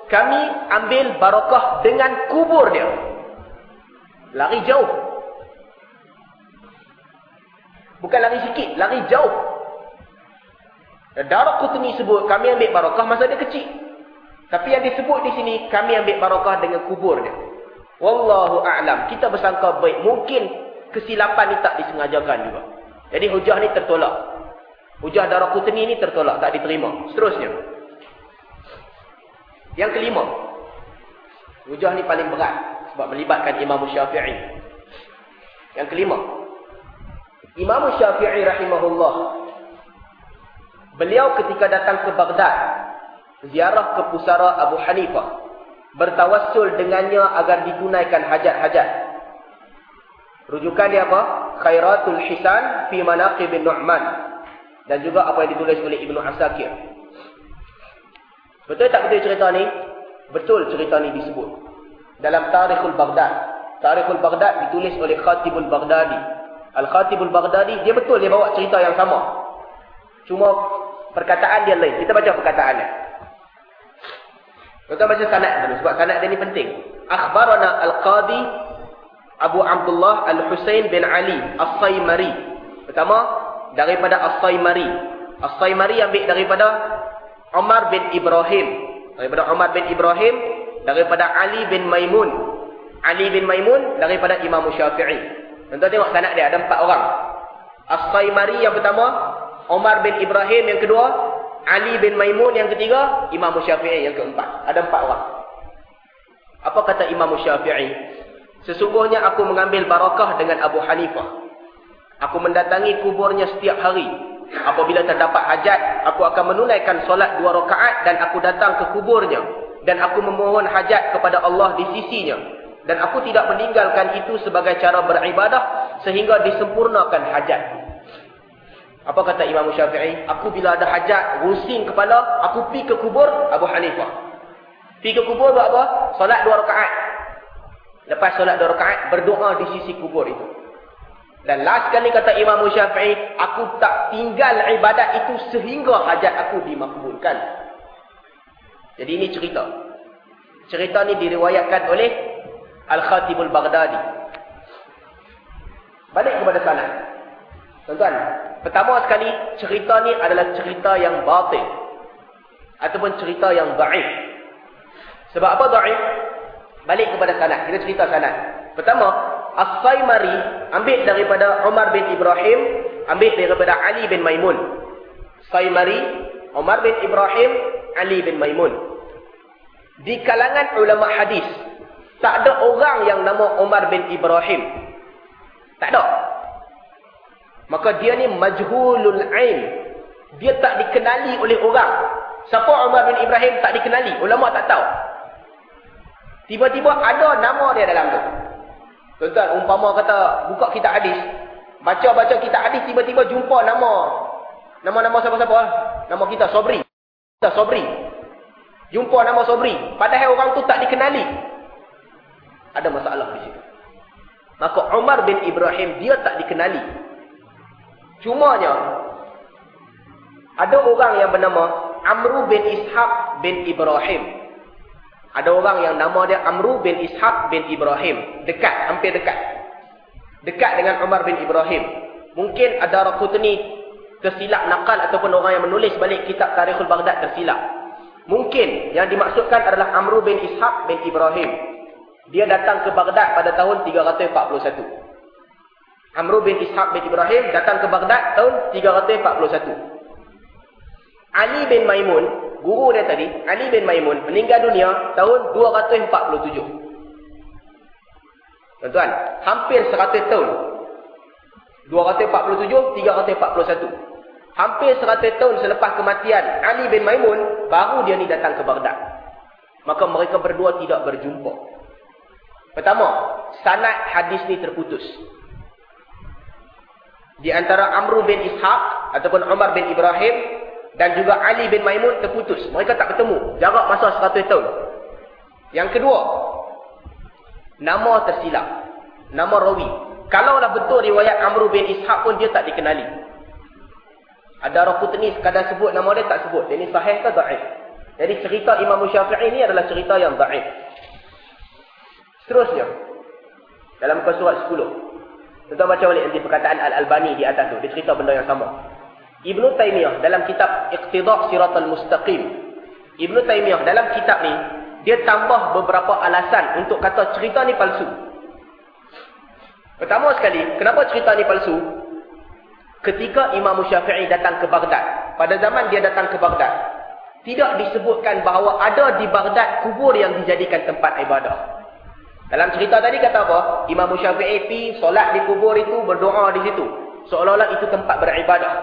Speaker 1: Kami ambil barakah dengan kubur dia. Lari jauh. Bukan lari sikit, lari jauh. Darah Qutni sebut, kami ambil barakah masa dia kecil. Tapi yang disebut di sini, kami ambil barakah dengan kubur dia. Wallahu a'lam. Kita bersangka baik. Mungkin kesilapan ni tak disengajakan juga. Jadi hujah ni tertolak. Hujah darah kutni ni tertolak. Tak diterima. Seterusnya. Yang kelima. Hujah ni paling berat. Sebab melibatkan Imam Syafi'i. Yang kelima. Imam Syafi'i rahimahullah. Beliau ketika datang ke Baghdad. Ziarah ke pusara Abu Hanifah bertawassul dengannya agar ditunaikan hajat-hajat. Rujukan dia apa? Khairatul Hisan fi Manaqib Nu'man. Dan juga apa yang ditulis oleh Ibnu Asakir. Betul tak betul cerita ni? Betul cerita ni disebut. Dalam Tarikhul Baghdad. Tarikhul Baghdad ditulis oleh Khatibul Baghdadi. Al-Khatibul Baghdadi, dia betul dia bawa cerita yang sama. Cuma perkataan dia lain. Kita baca perkataannya. Kita baca sanad dulu sebab sanad dia ni penting. Akhbarana Al-Qadi Abu Abdullah Al-Husain bin Ali As-Saymari. Pertama daripada As-Saymari. As-Saymari ambil daripada Umar bin Ibrahim. Daripada Umar bin Ibrahim daripada Ali bin Maimun. Ali bin Maimun daripada Imam Syafi'i. Tuan-tuan tengok sanad dia ada empat orang. As-Saymari yang pertama, Umar bin Ibrahim yang kedua, Ali bin Maimun yang ketiga, Imam Syafi'i yang keempat. Ada empat orang. Apa kata Imam Syafi'i? Sesungguhnya aku mengambil barakah dengan Abu Hanifah. Aku mendatangi kuburnya setiap hari. Apabila terdapat hajat, aku akan menunaikan solat dua rakaat dan aku datang ke kuburnya. Dan aku memohon hajat kepada Allah di sisinya. Dan aku tidak meninggalkan itu sebagai cara beribadah sehingga disempurnakan hajat. Apa kata Imam Syafi'i? Aku bila ada hajat, rusing kepala, aku pi ke kubur Abu Hanifah. Pi ke kubur buat apa? Solat dua rakaat. Lepas solat dua rakaat, berdoa di sisi kubur itu. Dan last kali kata Imam Syafi'i, aku tak tinggal ibadat itu sehingga hajat aku dimakbulkan. Jadi ini cerita. Cerita ni diriwayatkan oleh Al-Khatibul Baghdadi. Balik kepada sana. Tuan-tuan, Pertama sekali, cerita ni adalah cerita yang batil. Ataupun cerita yang da'if. Sebab apa da'if? Balik kepada sanat. Kita cerita sanat. Pertama, As-Saymari ambil daripada Umar bin Ibrahim, ambil daripada Ali bin Maimun. Saymari, Umar bin Ibrahim, Ali bin Maimun. Di kalangan ulama hadis, tak ada orang yang nama Umar bin Ibrahim. Tak ada. Maka dia ni majhulul ain. Dia tak dikenali oleh orang. Siapa Umar bin Ibrahim tak dikenali? Ulama tak tahu. Tiba-tiba ada nama dia dalam tu. Tuan-tuan, umpama kata buka kitab hadis. Baca-baca kitab hadis tiba-tiba jumpa nama. Nama-nama siapa-siapa? Nama kita Sobri. Kita Sobri. Jumpa nama Sobri. Padahal orang tu tak dikenali. Ada masalah di situ. Maka Umar bin Ibrahim dia tak dikenali. Cumanya ada orang yang bernama Amru bin Ishaq bin Ibrahim. Ada orang yang nama dia Amru bin Ishaq bin Ibrahim. Dekat, hampir dekat. Dekat dengan Umar bin Ibrahim. Mungkin ada Rakutni tersilap nakal ataupun orang yang menulis balik kitab Tarikhul Baghdad tersilap. Mungkin yang dimaksudkan adalah Amru bin Ishaq bin Ibrahim. Dia datang ke Baghdad pada tahun 341. Amru bin Ishaq bin Ibrahim datang ke Baghdad tahun 341. Ali bin Maimun, guru dia tadi, Ali bin Maimun meninggal dunia tahun 247. Tuan-tuan, hampir 100 tahun. 247, 341. Hampir 100 tahun selepas kematian Ali bin Maimun, baru dia ni datang ke Baghdad. Maka mereka berdua tidak berjumpa. Pertama, sanad hadis ni terputus. Di antara Amru bin Ishaq ataupun Umar bin Ibrahim dan juga Ali bin Maimun terputus. Mereka tak bertemu. Jarak masa 100 tahun. Yang kedua, nama tersilap. Nama rawi. Kalaulah betul riwayat Amr bin Ishaq pun dia tak dikenali. Ada Rafutni sekadar sebut nama dia tak sebut. Ini sahih ke da'if? Jadi cerita Imam Syafi'i ini adalah cerita yang da'if. Seterusnya. Dalam muka surat 10. Tuan baca balik nanti perkataan Al-Albani di atas tu. Dia cerita benda yang sama. Ibn Taymiyah dalam kitab Iqtidak Siratul Mustaqim. Ibn Taymiyah dalam kitab ni. Dia tambah beberapa alasan untuk kata cerita ni palsu. Pertama sekali, kenapa cerita ni palsu? Ketika Imam Syafi'i datang ke Baghdad, pada zaman dia datang ke Baghdad, tidak disebutkan bahawa ada di Baghdad kubur yang dijadikan tempat ibadah. Dalam cerita tadi kata apa? Imam Syafi'i pi solat di kubur itu, berdoa di situ. Seolah-olah itu tempat beribadah.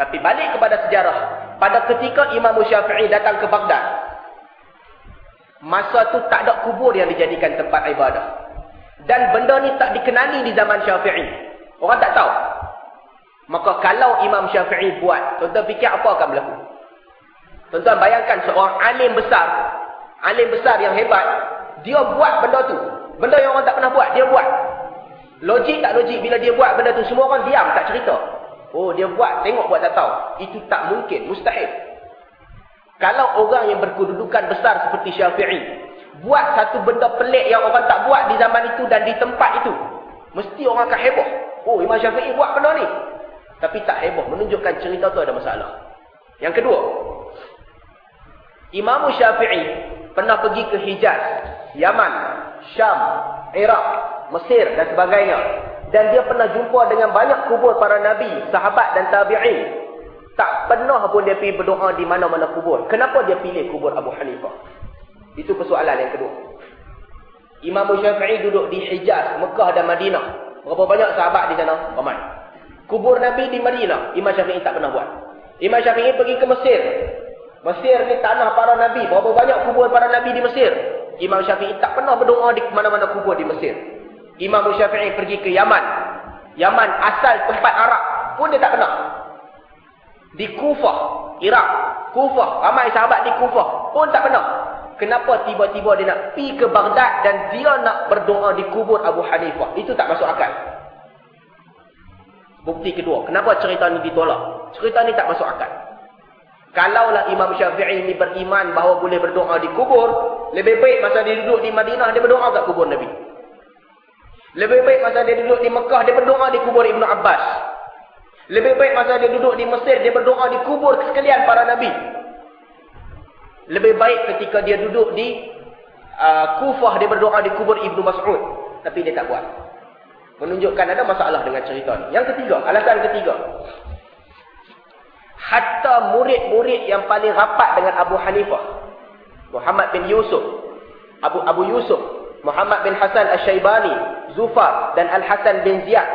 Speaker 1: Tapi balik kepada sejarah, pada ketika Imam Syafi'i datang ke Baghdad, masa tu tak ada kubur yang dijadikan tempat ibadah. Dan benda ni tak dikenali di zaman Syafi'i. Orang tak tahu. Maka kalau Imam Syafi'i buat, tuan-tuan fikir apa akan berlaku? Tuan-tuan bayangkan seorang alim besar, alim besar yang hebat, dia buat benda tu. Benda yang orang tak pernah buat, dia buat. Logik tak logik bila dia buat benda tu, semua orang diam, tak cerita. Oh, dia buat, tengok buat tak tahu. Itu tak mungkin, mustahil. Kalau orang yang berkedudukan besar seperti Syafi'i, buat satu benda pelik yang orang tak buat di zaman itu dan di tempat itu. Mesti orang akan heboh. Oh, Imam Syafi'i buat benda ni. Tapi tak heboh. Menunjukkan cerita tu ada masalah. Yang kedua. Imam Syafi'i pernah pergi ke Hijaz, Yaman, Syam, Iraq, Mesir dan sebagainya. Dan dia pernah jumpa dengan banyak kubur para Nabi, sahabat dan tabi'in. Tak pernah pun dia pergi berdoa di mana-mana kubur. Kenapa dia pilih kubur Abu Hanifah? Itu persoalan yang kedua. Imam Syafi'i duduk di Hijaz, Mekah dan Madinah. Berapa banyak sahabat di sana? Ramai. Kubur Nabi di Madinah, Imam Syafi'i tak pernah buat. Imam Syafi'i pergi ke Mesir. Mesir ni tanah para Nabi. Berapa banyak kubur para Nabi di Mesir? Imam Syafi'i tak pernah berdoa di mana-mana kubur di Mesir. Imam Syafi'i pergi ke Yaman. Yaman asal tempat Arab pun dia tak pernah. Di Kufah, Iraq. Kufah, ramai sahabat di Kufah pun tak pernah. Kenapa tiba-tiba dia nak pi ke Baghdad dan dia nak berdoa di kubur Abu Hanifah? Itu tak masuk akal. Bukti kedua. Kenapa cerita ni ditolak? Cerita ni tak masuk akal. Kalaulah Imam Syafi'i ni beriman bahawa boleh berdoa di kubur, lebih baik masa dia duduk di Madinah, dia berdoa kat kubur Nabi. Lebih baik masa dia duduk di Mekah, dia berdoa di kubur Ibn Abbas. Lebih baik masa dia duduk di Mesir, dia berdoa di kubur sekalian para Nabi. Lebih baik ketika dia duduk di uh, Kufah, dia berdoa di kubur Ibnu Mas'ud. Tapi dia tak buat. Menunjukkan ada masalah dengan cerita ni. Yang ketiga, alasan ketiga. Hatta murid-murid yang paling rapat dengan Abu Hanifah. Muhammad bin Yusuf. Abu Abu Yusuf. Muhammad bin Hasan Al-Syaibani. Zufar dan Al-Hasan bin Ziyad.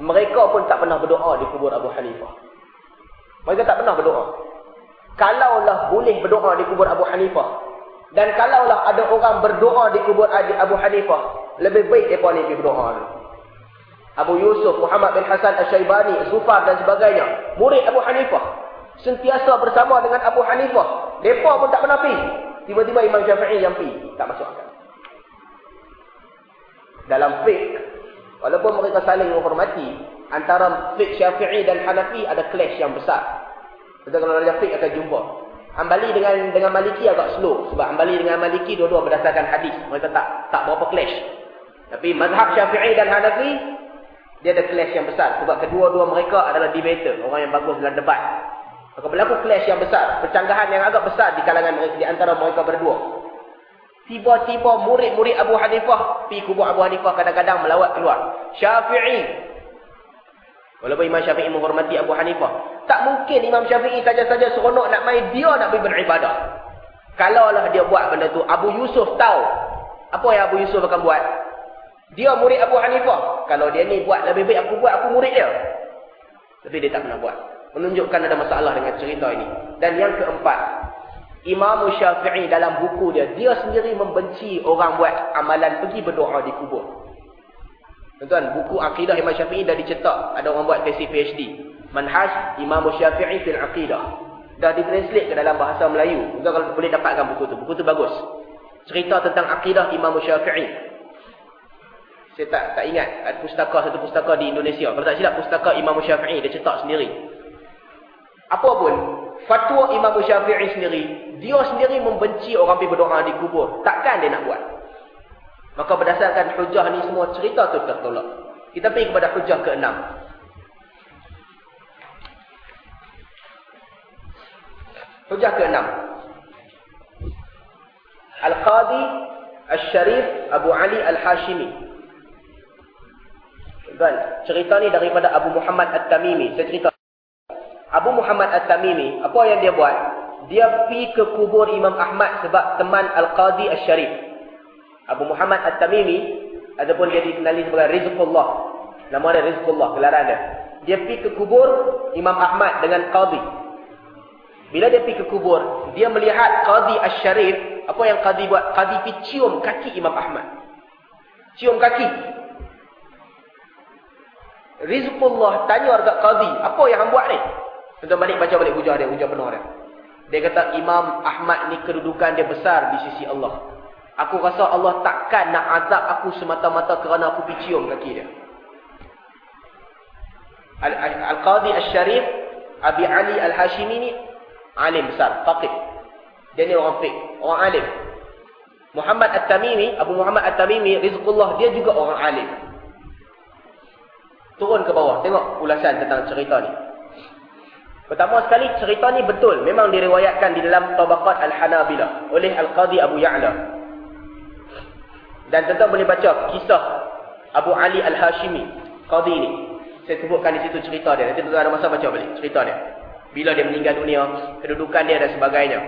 Speaker 1: Mereka pun tak pernah berdoa di kubur Abu Hanifah. Mereka tak pernah berdoa kalaulah boleh berdoa di kubur Abu Hanifah dan kalaulah ada orang berdoa di kubur Abu Hanifah lebih baik mereka ni berdoa Abu Yusuf, Muhammad bin Hasan Al-Syaibani, Zufar dan sebagainya murid Abu Hanifah sentiasa bersama dengan Abu Hanifah mereka pun tak pernah pergi tiba-tiba Imam Syafi'i yang pergi tak masuk akal dalam fiqh walaupun mereka saling menghormati antara fiqh Syafi'i dan Hanafi ada clash yang besar kita kalau Raja Fiqh akan jumpa. Ambali dengan dengan Maliki agak slow. Sebab Ambali dengan Maliki dua-dua berdasarkan hadis. Mereka tak tak berapa clash. Tapi mazhab Syafi'i dan Hanafi, dia ada clash yang besar. Sebab kedua-dua mereka adalah debater. Orang yang bagus dalam debat. Maka berlaku clash yang besar. Percanggahan yang agak besar di kalangan di antara mereka berdua. Tiba-tiba murid-murid Abu Hanifah, pergi kubur Abu Hanifah kadang-kadang melawat keluar. Syafi'i Walaupun Imam Syafi'i menghormati Abu Hanifah. Tak mungkin Imam Syafi'i saja-saja seronok nak main, dia nak pergi beribadah. Kalaulah dia buat benda tu, Abu Yusuf tahu. Apa yang Abu Yusuf akan buat? Dia murid Abu Hanifah. Kalau dia ni buat lebih baik aku buat, aku murid dia. Tapi dia tak pernah buat. Menunjukkan ada masalah dengan cerita ini. Dan yang keempat. Imam Syafi'i dalam buku dia, dia sendiri membenci orang buat amalan pergi berdoa di kubur. Tuan-tuan, buku akidah Imam Syafi'i dah dicetak. Ada orang buat tesis PhD. Manhaj Imam Syafi'i fil akidah. Dah ditranslate ke dalam bahasa Melayu. Tuan kalau boleh dapatkan buku tu. Buku tu bagus. Cerita tentang akidah Imam Syafi'i. Saya tak tak ingat. Ada pustaka, satu pustaka di Indonesia. Kalau tak silap, pustaka Imam Syafi'i. Dia cetak sendiri. Apa pun, fatwa Imam Syafi'i sendiri, dia sendiri membenci orang pergi berdoa di kubur. Takkan dia nak buat? Maka berdasarkan hujah ni semua cerita tu tertolak. Kita pergi kepada hujah ke-6. Hujah ke-6. Al-Qadi Al-Sharif Abu Ali Al-Hashimi. Cerita ni daripada Abu Muhammad At-Tamimi. Saya cerita. Abu Muhammad At-Tamimi, apa yang dia buat? Dia pergi ke kubur Imam Ahmad sebab teman Al-Qadi Al-Sharif. Abu Muhammad At-Tamimi, ataupun dia dikenali sebagai Rizqullah. Nama dia Rizqullah, gelaran dia. Dia pergi ke kubur Imam Ahmad dengan Qadi. Bila dia pergi ke kubur, dia melihat Qadi Al-Sharif apa yang Qadi buat? Qadi pergi cium kaki Imam Ahmad. Cium kaki. Rizqullah tanya dekat Qadi, apa yang buat ni? Tuan balik baca balik hujah dia, hujah penuh dia. Dia kata Imam Ahmad ni kedudukan dia besar di sisi Allah. Aku rasa Allah takkan nak azab aku semata-mata kerana aku pergi cium kaki dia. Al-Qadi Al-Sharif Abi Ali Al-Hashimi ni alim besar, faqih. Dia ni orang fiqh, orang alim. Muhammad At-Tamimi, Abu Muhammad At-Tamimi, Rizqullah, dia juga orang alim. Turun ke bawah, tengok ulasan tentang cerita ni. Pertama sekali, cerita ni betul. Memang diriwayatkan di dalam Tabaqat Al-Hanabilah oleh Al-Qadi Abu Ya'la. Dan tentu boleh baca kisah Abu Ali Al-Hashimi, Qadi ni. Saya sebutkan di situ cerita dia. Nanti tuan ada masa baca balik cerita dia. Bila dia meninggal dunia, kedudukan dia dan sebagainya.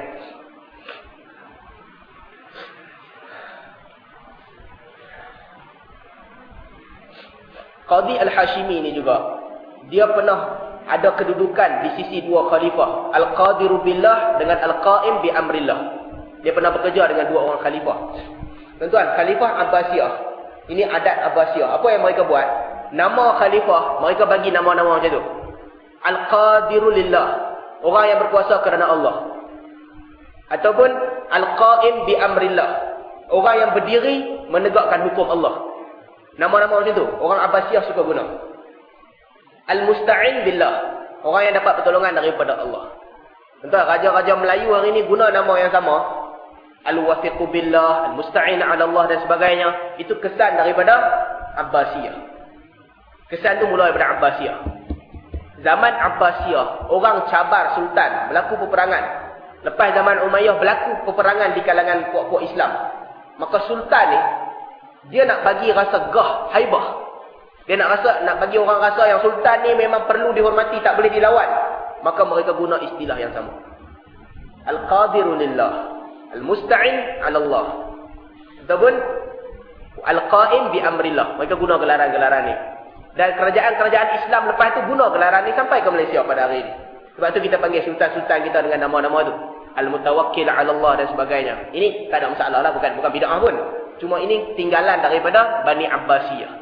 Speaker 1: Qadi Al-Hashimi ni juga dia pernah ada kedudukan di sisi dua khalifah. Al-Qadiru Billah dengan Al-Qaim bi Amrillah. Dia pernah bekerja dengan dua orang khalifah. Tuan-tuan khalifah Abbasiyah. Ini adat Abbasiyah. Apa yang mereka buat? Nama khalifah mereka bagi nama-nama macam tu. Al-Qadiru Lillah. Orang yang berkuasa kerana Allah. Ataupun Al-Qaim bi Amrillah. Orang yang berdiri menegakkan hukum Allah. Nama-nama macam tu. Orang Abbasiyah suka guna. Al-Musta'in Billah. Orang yang dapat pertolongan daripada Allah. Entah raja-raja Melayu hari ini guna nama yang sama. Al-Wafiqu Billah, Al-Musta'in ala Allah dan sebagainya. Itu kesan daripada Abbasiyah. Kesan tu mula daripada Abbasiyah. Zaman Abbasiyah, orang cabar Sultan, berlaku peperangan. Lepas zaman Umayyah, berlaku peperangan di kalangan puak-puak Islam. Maka Sultan ni, dia nak bagi rasa gah, haibah. Dia nak rasa nak bagi orang rasa yang sultan ni memang perlu dihormati, tak boleh dilawan. Maka mereka guna istilah yang sama. Al-Qadiru lillah. Al-Musta'in ala Allah. Ataupun Al-Qa'im bi amrillah. Mereka guna gelaran-gelaran ni. Dan kerajaan-kerajaan Islam lepas tu guna gelaran ni sampai ke Malaysia pada hari ni. Sebab tu kita panggil sultan-sultan kita dengan nama-nama tu. Al-Mutawakkil ala Allah dan sebagainya. Ini tak ada masalah lah. Bukan, bukan bida'ah pun. Cuma ini tinggalan daripada Bani Abbasiyah.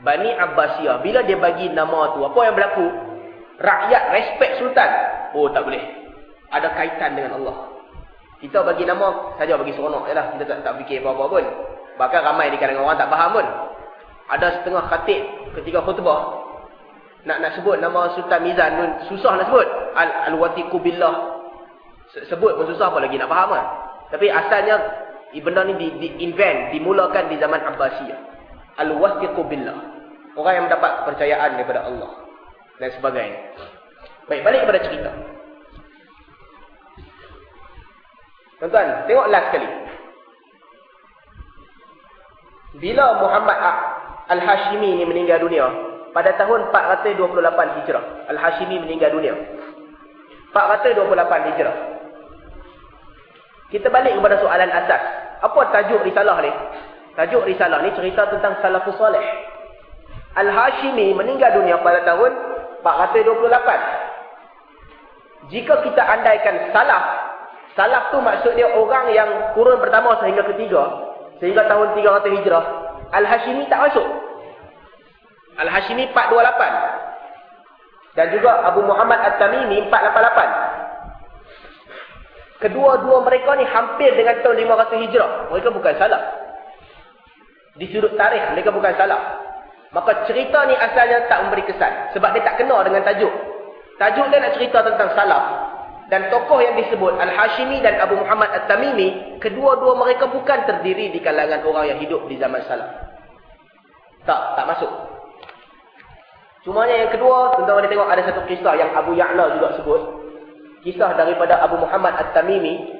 Speaker 1: Bani Abbasiyah. Bila dia bagi nama tu, apa yang berlaku? Rakyat respect Sultan. Oh, tak boleh. Ada kaitan dengan Allah. Kita bagi nama saja bagi seronok je lah. Kita tak, tak fikir apa-apa pun. Bahkan ramai di kalangan orang tak faham pun. Ada setengah khatib ketika khutbah. Nak nak sebut nama Sultan Mizan pun susah nak sebut. Al-Watiqu Al Billah. Sebut pun susah apa lagi nak faham kan. Tapi asalnya benda ni di, di invent, dimulakan di zaman Abbasiyah. Al-Wathiqu Billah. Orang yang mendapat kepercayaan daripada Allah. Dan sebagainya. Baik, balik kepada cerita. Tuan-tuan, tengok last sekali. Bila Muhammad Al-Hashimi ni meninggal dunia, pada tahun 428 Hijrah, Al-Hashimi meninggal dunia. 428 Hijrah. Kita balik kepada soalan asas. Apa tajuk risalah ni? Tajuk risalah ni cerita tentang salafus soleh. Al-Hashimi meninggal dunia pada tahun 428. Jika kita andaikan salaf, salaf tu maksud dia orang yang kurun pertama sehingga ketiga, sehingga tahun 300 Hijrah, Al-Hashimi tak masuk. Al-Hashimi 428. Dan juga Abu Muhammad At-Tamimi 488. Kedua-dua mereka ni hampir dengan tahun 500 hijrah. Mereka bukan salah. Di sudut tarikh, mereka bukan salah. Maka cerita ni asalnya tak memberi kesan. Sebab dia tak kena dengan tajuk. Tajuk dia nak cerita tentang salaf. Dan tokoh yang disebut Al-Hashimi dan Abu Muhammad At-Tamimi. Kedua-dua mereka bukan terdiri di kalangan orang yang hidup di zaman salaf. Tak, tak masuk. Cumanya yang kedua, tuan-tuan tengok ada satu kisah yang Abu Ya'la juga sebut. Kisah daripada Abu Muhammad At-Tamimi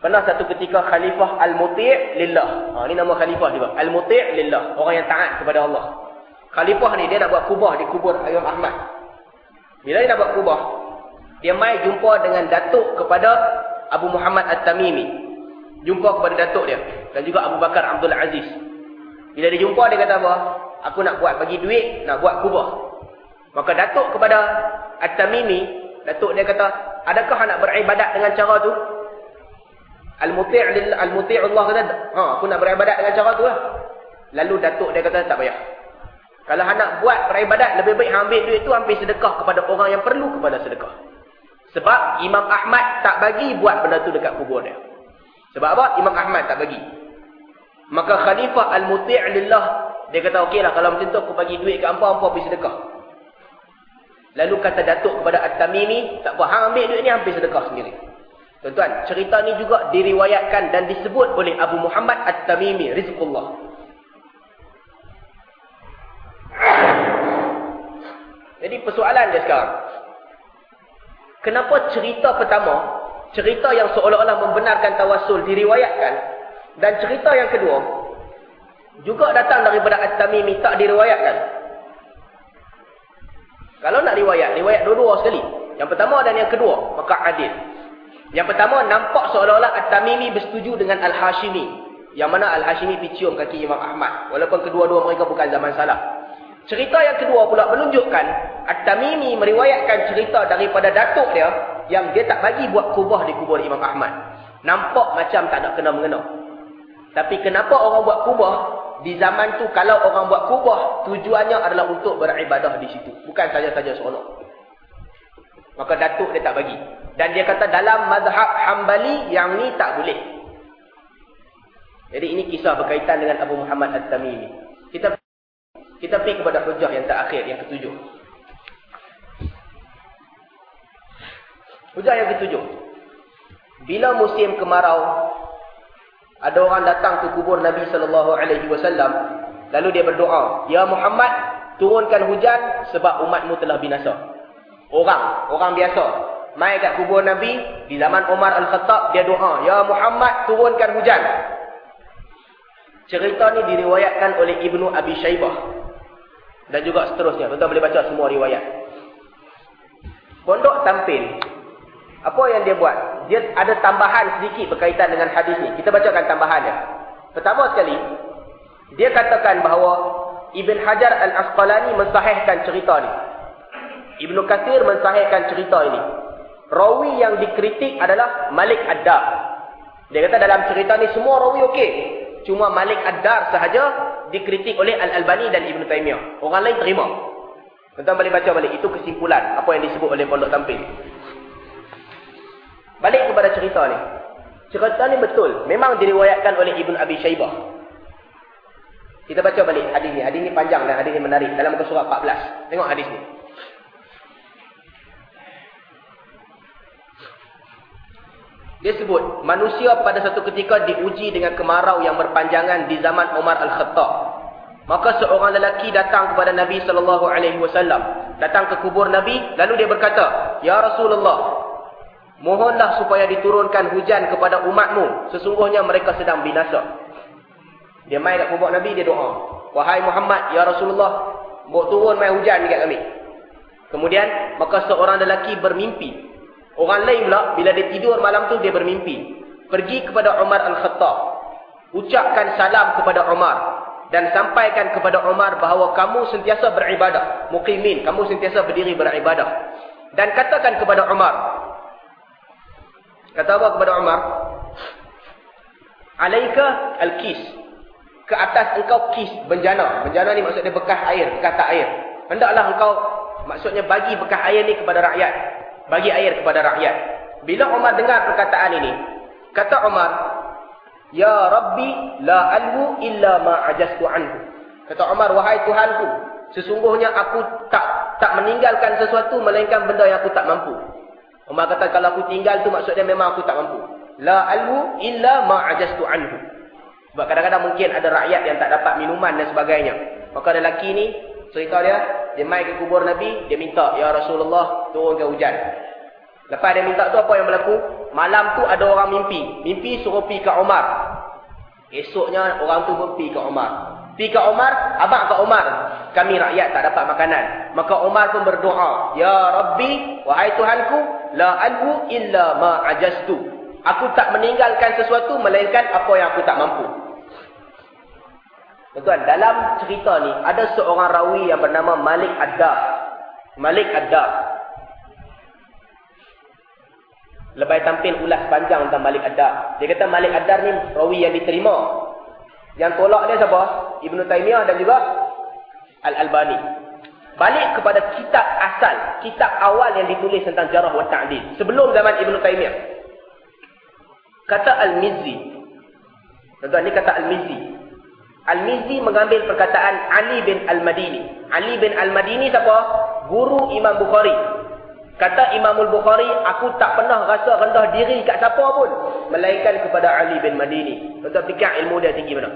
Speaker 1: Pernah satu ketika Khalifah Al-Muti' Lillah. Ha, ini nama Khalifah dia. Al-Muti' Lillah. Orang yang taat kepada Allah. Khalifah ni dia nak buat kubah di kubur Ayam Ahmad. Bila dia nak buat kubah, dia mai jumpa dengan datuk kepada Abu Muhammad At-Tamimi. Jumpa kepada datuk dia. Dan juga Abu Bakar Abdul Aziz. Bila dia jumpa, dia kata apa? Aku nak buat bagi duit, nak buat kubah. Maka datuk kepada At-Tamimi, datuk dia kata, adakah nak beribadat dengan cara tu? Al-muti' al-muti' Allah kata, ha, aku nak beribadat dengan cara tu lah. Lalu datuk dia kata, tak payah. Kalau nak buat beribadat, lebih baik ambil duit tu, ambil sedekah kepada orang yang perlu kepada sedekah. Sebab Imam Ahmad tak bagi buat benda tu dekat kubur dia. Sebab apa? Imam Ahmad tak bagi. Maka Khalifah Al-Muti' lillah, dia kata, okey lah, kalau macam tu aku bagi duit ke hampa, hampa pergi sedekah. Lalu kata datuk kepada At-Tamimi, tak apa, hang ambil duit ni, ambil sedekah sendiri. Tuan-tuan, cerita ni juga diriwayatkan dan disebut oleh Abu Muhammad At-Tamimi, Rizqullah. Jadi persoalan dia sekarang. Kenapa cerita pertama, cerita yang seolah-olah membenarkan tawasul diriwayatkan dan cerita yang kedua juga datang daripada At-Tamimi tak diriwayatkan. Kalau nak riwayat, riwayat dua-dua sekali. Yang pertama dan yang kedua, maka adil. Yang pertama, nampak seolah-olah At-Tamimi bersetuju dengan Al-Hashimi. Yang mana Al-Hashimi picium kaki Imam Ahmad. Walaupun kedua-dua mereka bukan zaman salah. Cerita yang kedua pula menunjukkan At-Tamimi meriwayatkan cerita daripada datuk dia yang dia tak bagi buat kubah di kubur Imam Ahmad. Nampak macam tak nak kena-mengena. Tapi kenapa orang buat kubah? Di zaman tu kalau orang buat kubah, tujuannya adalah untuk beribadah di situ. Bukan saja-saja seronok. Maka datuk dia tak bagi. Dan dia kata dalam mazhab hambali yang ni tak boleh. Jadi ini kisah berkaitan dengan Abu Muhammad At-Tamimi. Kita kita pergi kepada hujah yang terakhir, yang ketujuh. Hujah yang ketujuh. Bila musim kemarau, ada orang datang ke kubur Nabi sallallahu alaihi wasallam, lalu dia berdoa, "Ya Muhammad, turunkan hujan sebab umatmu telah binasa." Orang, orang biasa, mai kat kubur Nabi di zaman Umar Al-Khattab dia doa ya Muhammad turunkan hujan. Cerita ni diriwayatkan oleh Ibnu Abi Shaybah dan juga seterusnya. Tuan boleh baca semua riwayat. Pondok tampil apa yang dia buat? Dia ada tambahan sedikit berkaitan dengan hadis ni. Kita bacakan tambahan dia pertama sekali dia katakan bahawa Ibn Hajar Al-Asqalani mensahihkan cerita ni. Ibnu Kathir mensahihkan cerita ini rawi yang dikritik adalah Malik Ad-Dar. Dia kata dalam cerita ni semua rawi okey. Cuma Malik Ad-Dar sahaja dikritik oleh Al-Albani dan Ibn Taymiyah. Orang lain terima. Tuan-tuan boleh baca balik. Itu kesimpulan apa yang disebut oleh Pondok Tampil. Balik kepada cerita ni. Cerita ni betul. Memang diriwayatkan oleh Ibn Abi Shaybah. Kita baca balik hadis ni. Hadis ni panjang dan hadis ni menarik. Dalam muka surat 14. Tengok hadis ni. Dia sebut, manusia pada satu ketika diuji dengan kemarau yang berpanjangan di zaman Umar Al-Khattab. Maka seorang lelaki datang kepada Nabi sallallahu alaihi wasallam, datang ke kubur Nabi, lalu dia berkata, "Ya Rasulullah, mohonlah supaya diturunkan hujan kepada umatmu, sesungguhnya mereka sedang binasa." Dia mai kat kubur Nabi, dia doa, "Wahai Muhammad, ya Rasulullah, buat turun mai hujan dekat kami." Kemudian, maka seorang lelaki bermimpi Orang lain pula, bila dia tidur malam tu, dia bermimpi. Pergi kepada Umar Al-Khattab. Ucapkan salam kepada Umar. Dan sampaikan kepada Umar bahawa kamu sentiasa beribadah. Muqimin, kamu sentiasa berdiri beribadah. Dan katakan kepada Umar. Kata apa kepada Umar? Alaika al-kis. Ke atas engkau kis, benjana. Benjana ni maksudnya bekas air, bekas tak air. Hendaklah engkau, maksudnya bagi bekas air ni kepada rakyat bagi air kepada rakyat. Bila Umar dengar perkataan ini, kata Umar, Ya Rabbi la alwu illa ma ajastu anhu. Kata Umar, wahai Tuhanku, sesungguhnya aku tak tak meninggalkan sesuatu melainkan benda yang aku tak mampu. Umar kata kalau aku tinggal tu maksudnya memang aku tak mampu. La alwu illa ma ajastu anhu. Sebab kadang-kadang mungkin ada rakyat yang tak dapat minuman dan sebagainya. Maka lelaki ni, cerita dia, dia mai ke kubur Nabi, dia minta, Ya Rasulullah, turunkan hujan. Lepas dia minta tu apa yang berlaku? Malam tu ada orang mimpi. Mimpi suruh pergi ke Umar. Esoknya orang tu pun pergi ke Umar. Pergi ke Umar, abang ke Umar. Kami rakyat tak dapat makanan. Maka Umar pun berdoa. Ya Rabbi, wahai Tuhanku, la alhu illa ma ajastu. Aku tak meninggalkan sesuatu melainkan apa yang aku tak mampu. Tuan, dalam cerita ni ada seorang rawi yang bernama Malik Ad-Dar. Malik Ad-Dar. Lebih tampil ulas panjang tentang Malik Ad-Dar. Dia kata Malik Ad-Dar ni rawi yang diterima. Yang tolak dia siapa? Ibnu Taymiyah dan juga Al-Albani. Balik kepada kitab asal, kitab awal yang ditulis tentang jarah wa ta'dil. Sebelum zaman Ibnu Taymiyah. Kata Al-Mizzi. Tuan-tuan ni kata Al-Mizzi. Al-Mizzi mengambil perkataan Ali bin Al-Madini. Ali bin Al-Madini siapa? Guru Imam Bukhari. Kata Imamul Bukhari, aku tak pernah rasa rendah diri kat siapa pun. Melainkan kepada Ali bin Madini. Tuan fikir ilmu dia tinggi mana?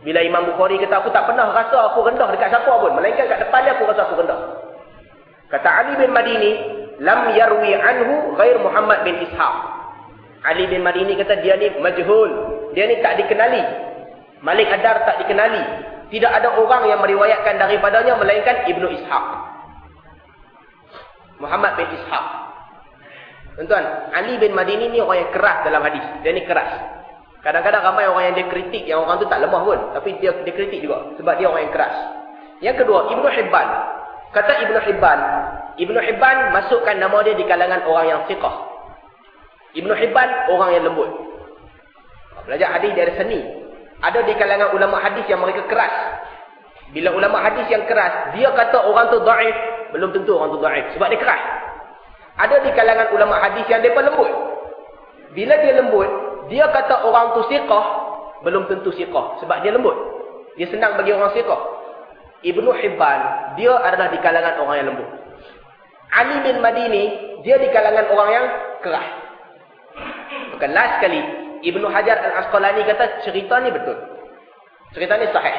Speaker 1: Bila Imam Bukhari kata, aku tak pernah rasa aku rendah dekat siapa pun. Melainkan kat depan dia aku rasa aku rendah. Kata Ali bin Madini, Lam yarwi anhu ghair Muhammad bin Ishaq. Ali bin Madini kata, dia ni majhul. Dia ni tak dikenali. Malik Adar tak dikenali. Tidak ada orang yang meriwayatkan daripadanya melainkan Ibnu Ishaq. Muhammad bin Ishaq. Tuan-tuan, Ali bin Madini ni orang yang keras dalam hadis. Dia ni keras. Kadang-kadang ramai orang yang dia kritik, yang orang tu tak lemah pun. Tapi dia, dia kritik juga. Sebab dia orang yang keras. Yang kedua, Ibnu Hibban. Kata Ibnu Hibban, Ibnu Hibban masukkan nama dia di kalangan orang yang siqah. Ibnu Hibban, orang yang lembut. Belajar hadis dari seni. Ada di kalangan ulama hadis yang mereka keras. Bila ulama hadis yang keras, dia kata orang tu da'if, belum tentu orang tu dhaif sebab dia keras. Ada di kalangan ulama hadis yang depa lembut. Bila dia lembut, dia kata orang tu siqah, belum tentu siqah sebab dia lembut. Dia senang bagi orang siqah. Ibnu Hibban, dia adalah di kalangan orang yang lembut. Ali bin Madini, dia di kalangan orang yang keras. Maka last sekali, Ibnu Hajar Al-Asqalani kata cerita ni betul. Cerita ni sahih.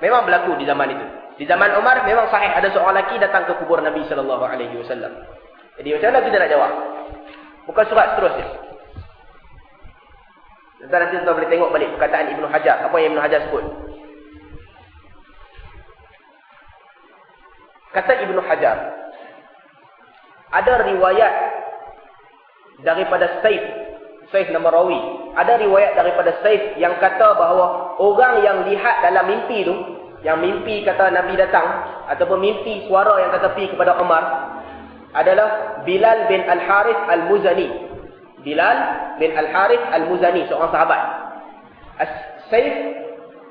Speaker 1: Memang berlaku di zaman itu. Di zaman Umar memang sahih ada seorang lelaki datang ke kubur Nabi sallallahu alaihi wasallam. Jadi macam mana kita nak jawab? Bukan surat seterusnya. Nanti nanti kita boleh tengok balik perkataan Ibnu Hajar. Apa yang Ibnu Hajar sebut? Kata Ibnu Hajar. Ada riwayat daripada Saif. Saif nama rawi. Ada riwayat daripada Saif yang kata bahawa orang yang lihat dalam mimpi tu yang mimpi kata Nabi datang ataupun mimpi suara yang kata pergi kepada Umar adalah Bilal bin Al-Harith Al-Muzani. Bilal bin Al-Harith Al-Muzani seorang sahabat. As-Saif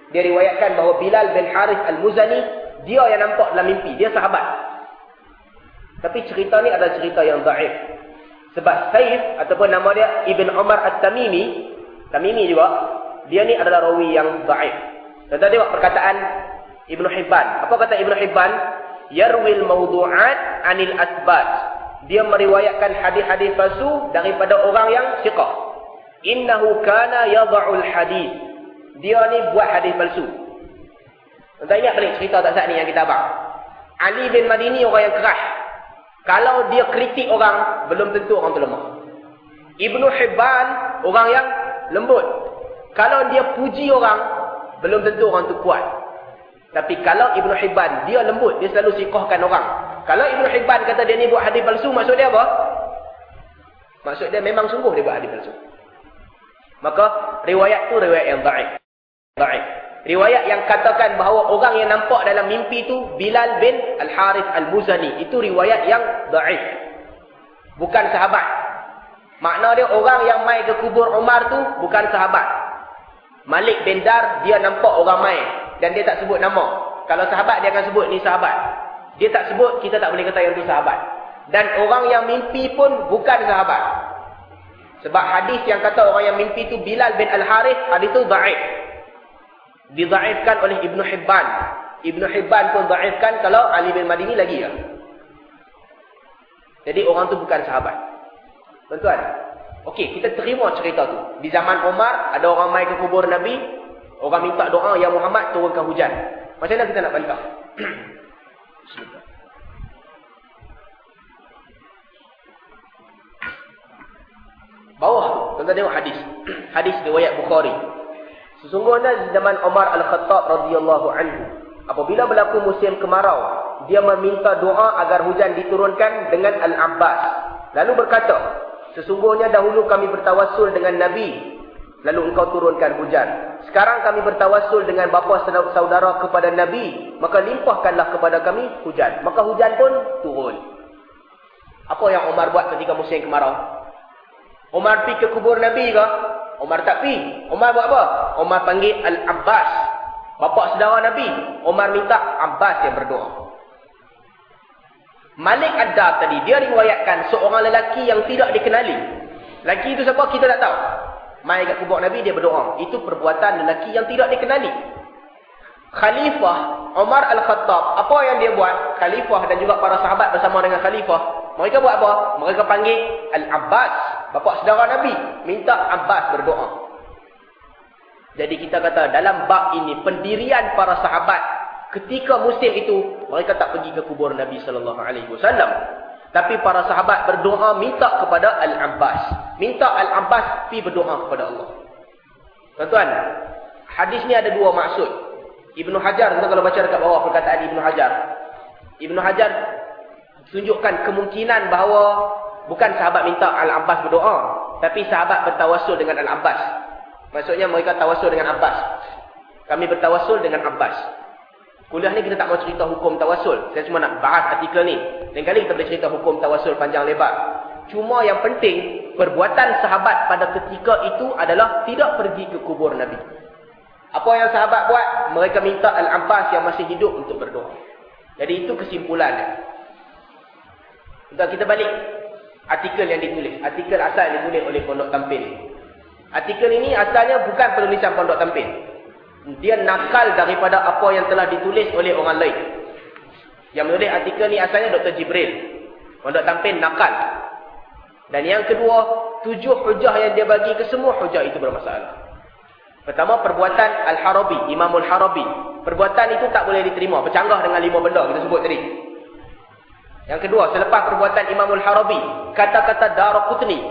Speaker 1: dia riwayatkan bahawa Bilal bin Harith Al-Muzani dia yang nampak dalam mimpi, dia sahabat. Tapi cerita ni adalah cerita yang dhaif. Sebab Saif ataupun nama dia Ibn Umar At-Tamimi, Tamimi juga, dia ni adalah rawi yang dhaif. Dan tadi perkataan Ibnu Hibban. Apa kata Ibnu Hibban? Yarwil mawdu'at anil asbat. Dia meriwayatkan hadis-hadis palsu daripada orang yang siqah. Innahu kana yad'ul hadis. Dia ni buat hadis palsu. Tuan ingat balik cerita tak saat ni yang kita abang. Ali bin Madini orang yang keras. Kalau dia kritik orang, belum tentu orang tu lemah. Ibnu Hibban orang yang lembut. Kalau dia puji orang, belum tentu orang tu kuat. Tapi kalau Ibn Hibban, dia lembut, dia selalu sikohkan orang. Kalau Ibn Hibban kata dia ni buat hadis palsu, maksud dia apa? Maksud dia memang sungguh dia buat hadis palsu. Maka riwayat tu riwayat yang baik. Baik. Riwayat yang katakan bahawa orang yang nampak dalam mimpi tu Bilal bin Al-Harith Al-Muzani. Itu riwayat yang baik. Bukan sahabat. Makna dia orang yang mai ke kubur Umar tu bukan sahabat. Malik bin Dar, dia nampak orang mai dan dia tak sebut nama. Kalau sahabat dia akan sebut ni sahabat. Dia tak sebut, kita tak boleh kata yang tu sahabat. Dan orang yang mimpi pun bukan sahabat. Sebab hadis yang kata orang yang mimpi tu Bilal bin Al-Harith, hadis tu da'if. Didaifkan oleh Ibn Hibban. Ibn Hibban pun daifkan kalau Ali bin Madini lagi ya. Jadi orang tu bukan sahabat. Tuan-tuan. Okey, kita terima cerita tu. Di zaman Umar, ada orang mai ke kubur Nabi. Orang minta doa, Ya Muhammad turunkan hujan. Macam mana kita nak? Bismillah. Bawah tu, tuan-tuan tengok hadis. hadis riwayat Bukhari. Sesungguhnya di zaman Umar Al-Khattab radhiyallahu anhu, apabila berlaku musim kemarau, dia meminta doa agar hujan diturunkan dengan Al-Abbas. Lalu berkata, sesungguhnya dahulu kami bertawassul dengan Nabi, lalu engkau turunkan hujan. Sekarang kami bertawassul dengan bapa saudara kepada Nabi, maka limpahkanlah kepada kami hujan. Maka hujan pun turun. Apa yang Umar buat ketika musim kemarau? Umar pergi ke kubur Nabi ke? Umar tak pergi. Umar buat apa? Umar panggil Al-Abbas. Bapak saudara Nabi. Umar minta Abbas yang berdoa. Malik Adab tadi, dia riwayatkan seorang lelaki yang tidak dikenali. Lelaki itu siapa? Kita tak tahu. Mai kat kubur Nabi, dia berdoa. Itu perbuatan lelaki yang tidak dikenali. Khalifah Umar Al-Khattab, apa yang dia buat? Khalifah dan juga para sahabat bersama dengan Khalifah. Mereka buat apa? Mereka panggil Al-Abbas Bapak saudara Nabi minta Abbas berdoa. Jadi kita kata dalam bab ini pendirian para sahabat ketika musim itu mereka tak pergi ke kubur Nabi sallallahu alaihi wasallam. Tapi para sahabat berdoa minta kepada Al-Abbas. Minta Al-Abbas pi berdoa kepada Allah. Tuan-tuan, hadis ni ada dua maksud. Ibnu Hajar, kalau baca dekat bawah perkataan Ibnu Hajar. Ibnu Hajar tunjukkan kemungkinan bahawa Bukan sahabat minta Al-Abbas berdoa. Tapi sahabat bertawasul dengan Al-Abbas. Maksudnya mereka tawasul dengan Abbas. Kami bertawasul dengan Abbas. Kuliah ni kita tak mau cerita hukum tawasul. Saya cuma nak bahas artikel ni. Lain kali kita boleh cerita hukum tawasul panjang lebar. Cuma yang penting, perbuatan sahabat pada ketika itu adalah tidak pergi ke kubur Nabi. Apa yang sahabat buat? Mereka minta Al-Abbas yang masih hidup untuk berdoa. Jadi itu kesimpulannya. Untuk kita balik artikel yang ditulis. Artikel asal yang ditulis oleh Pondok Tampil. Artikel ini asalnya bukan penulisan Pondok Tampil. Dia nakal daripada apa yang telah ditulis oleh orang lain. Yang menulis artikel ini asalnya Dr. Jibril. Pondok Tampil nakal. Dan yang kedua, tujuh hujah yang dia bagi ke semua hujah itu bermasalah. Pertama, perbuatan Al-Harabi, Imamul Harabi. Perbuatan itu tak boleh diterima. Bercanggah dengan lima benda kita sebut tadi. Yang kedua, selepas perbuatan Imamul Harabi, kata-kata Daraqutni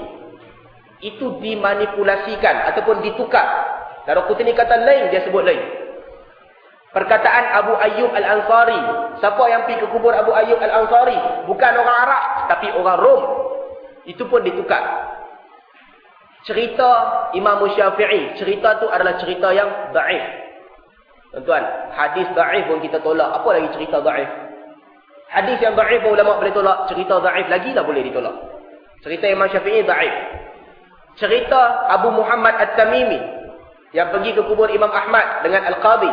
Speaker 1: itu dimanipulasikan ataupun ditukar. Daraqutni kata lain, dia sebut lain. Perkataan Abu Ayyub Al-Ansari, siapa yang pergi ke kubur Abu Ayyub Al-Ansari, bukan orang Arab tapi orang Rom. Itu pun ditukar. Cerita Imam Syafi'i, cerita tu adalah cerita yang daif. Tuan-tuan, hadis daif pun kita tolak. Apa lagi cerita daif? Hadis yang da'if ulama boleh tolak. Cerita da'if lagi lah boleh ditolak. Cerita Imam Syafi'i da'if. Cerita Abu Muhammad At-Tamimi. Yang pergi ke kubur Imam Ahmad dengan Al-Qadhi.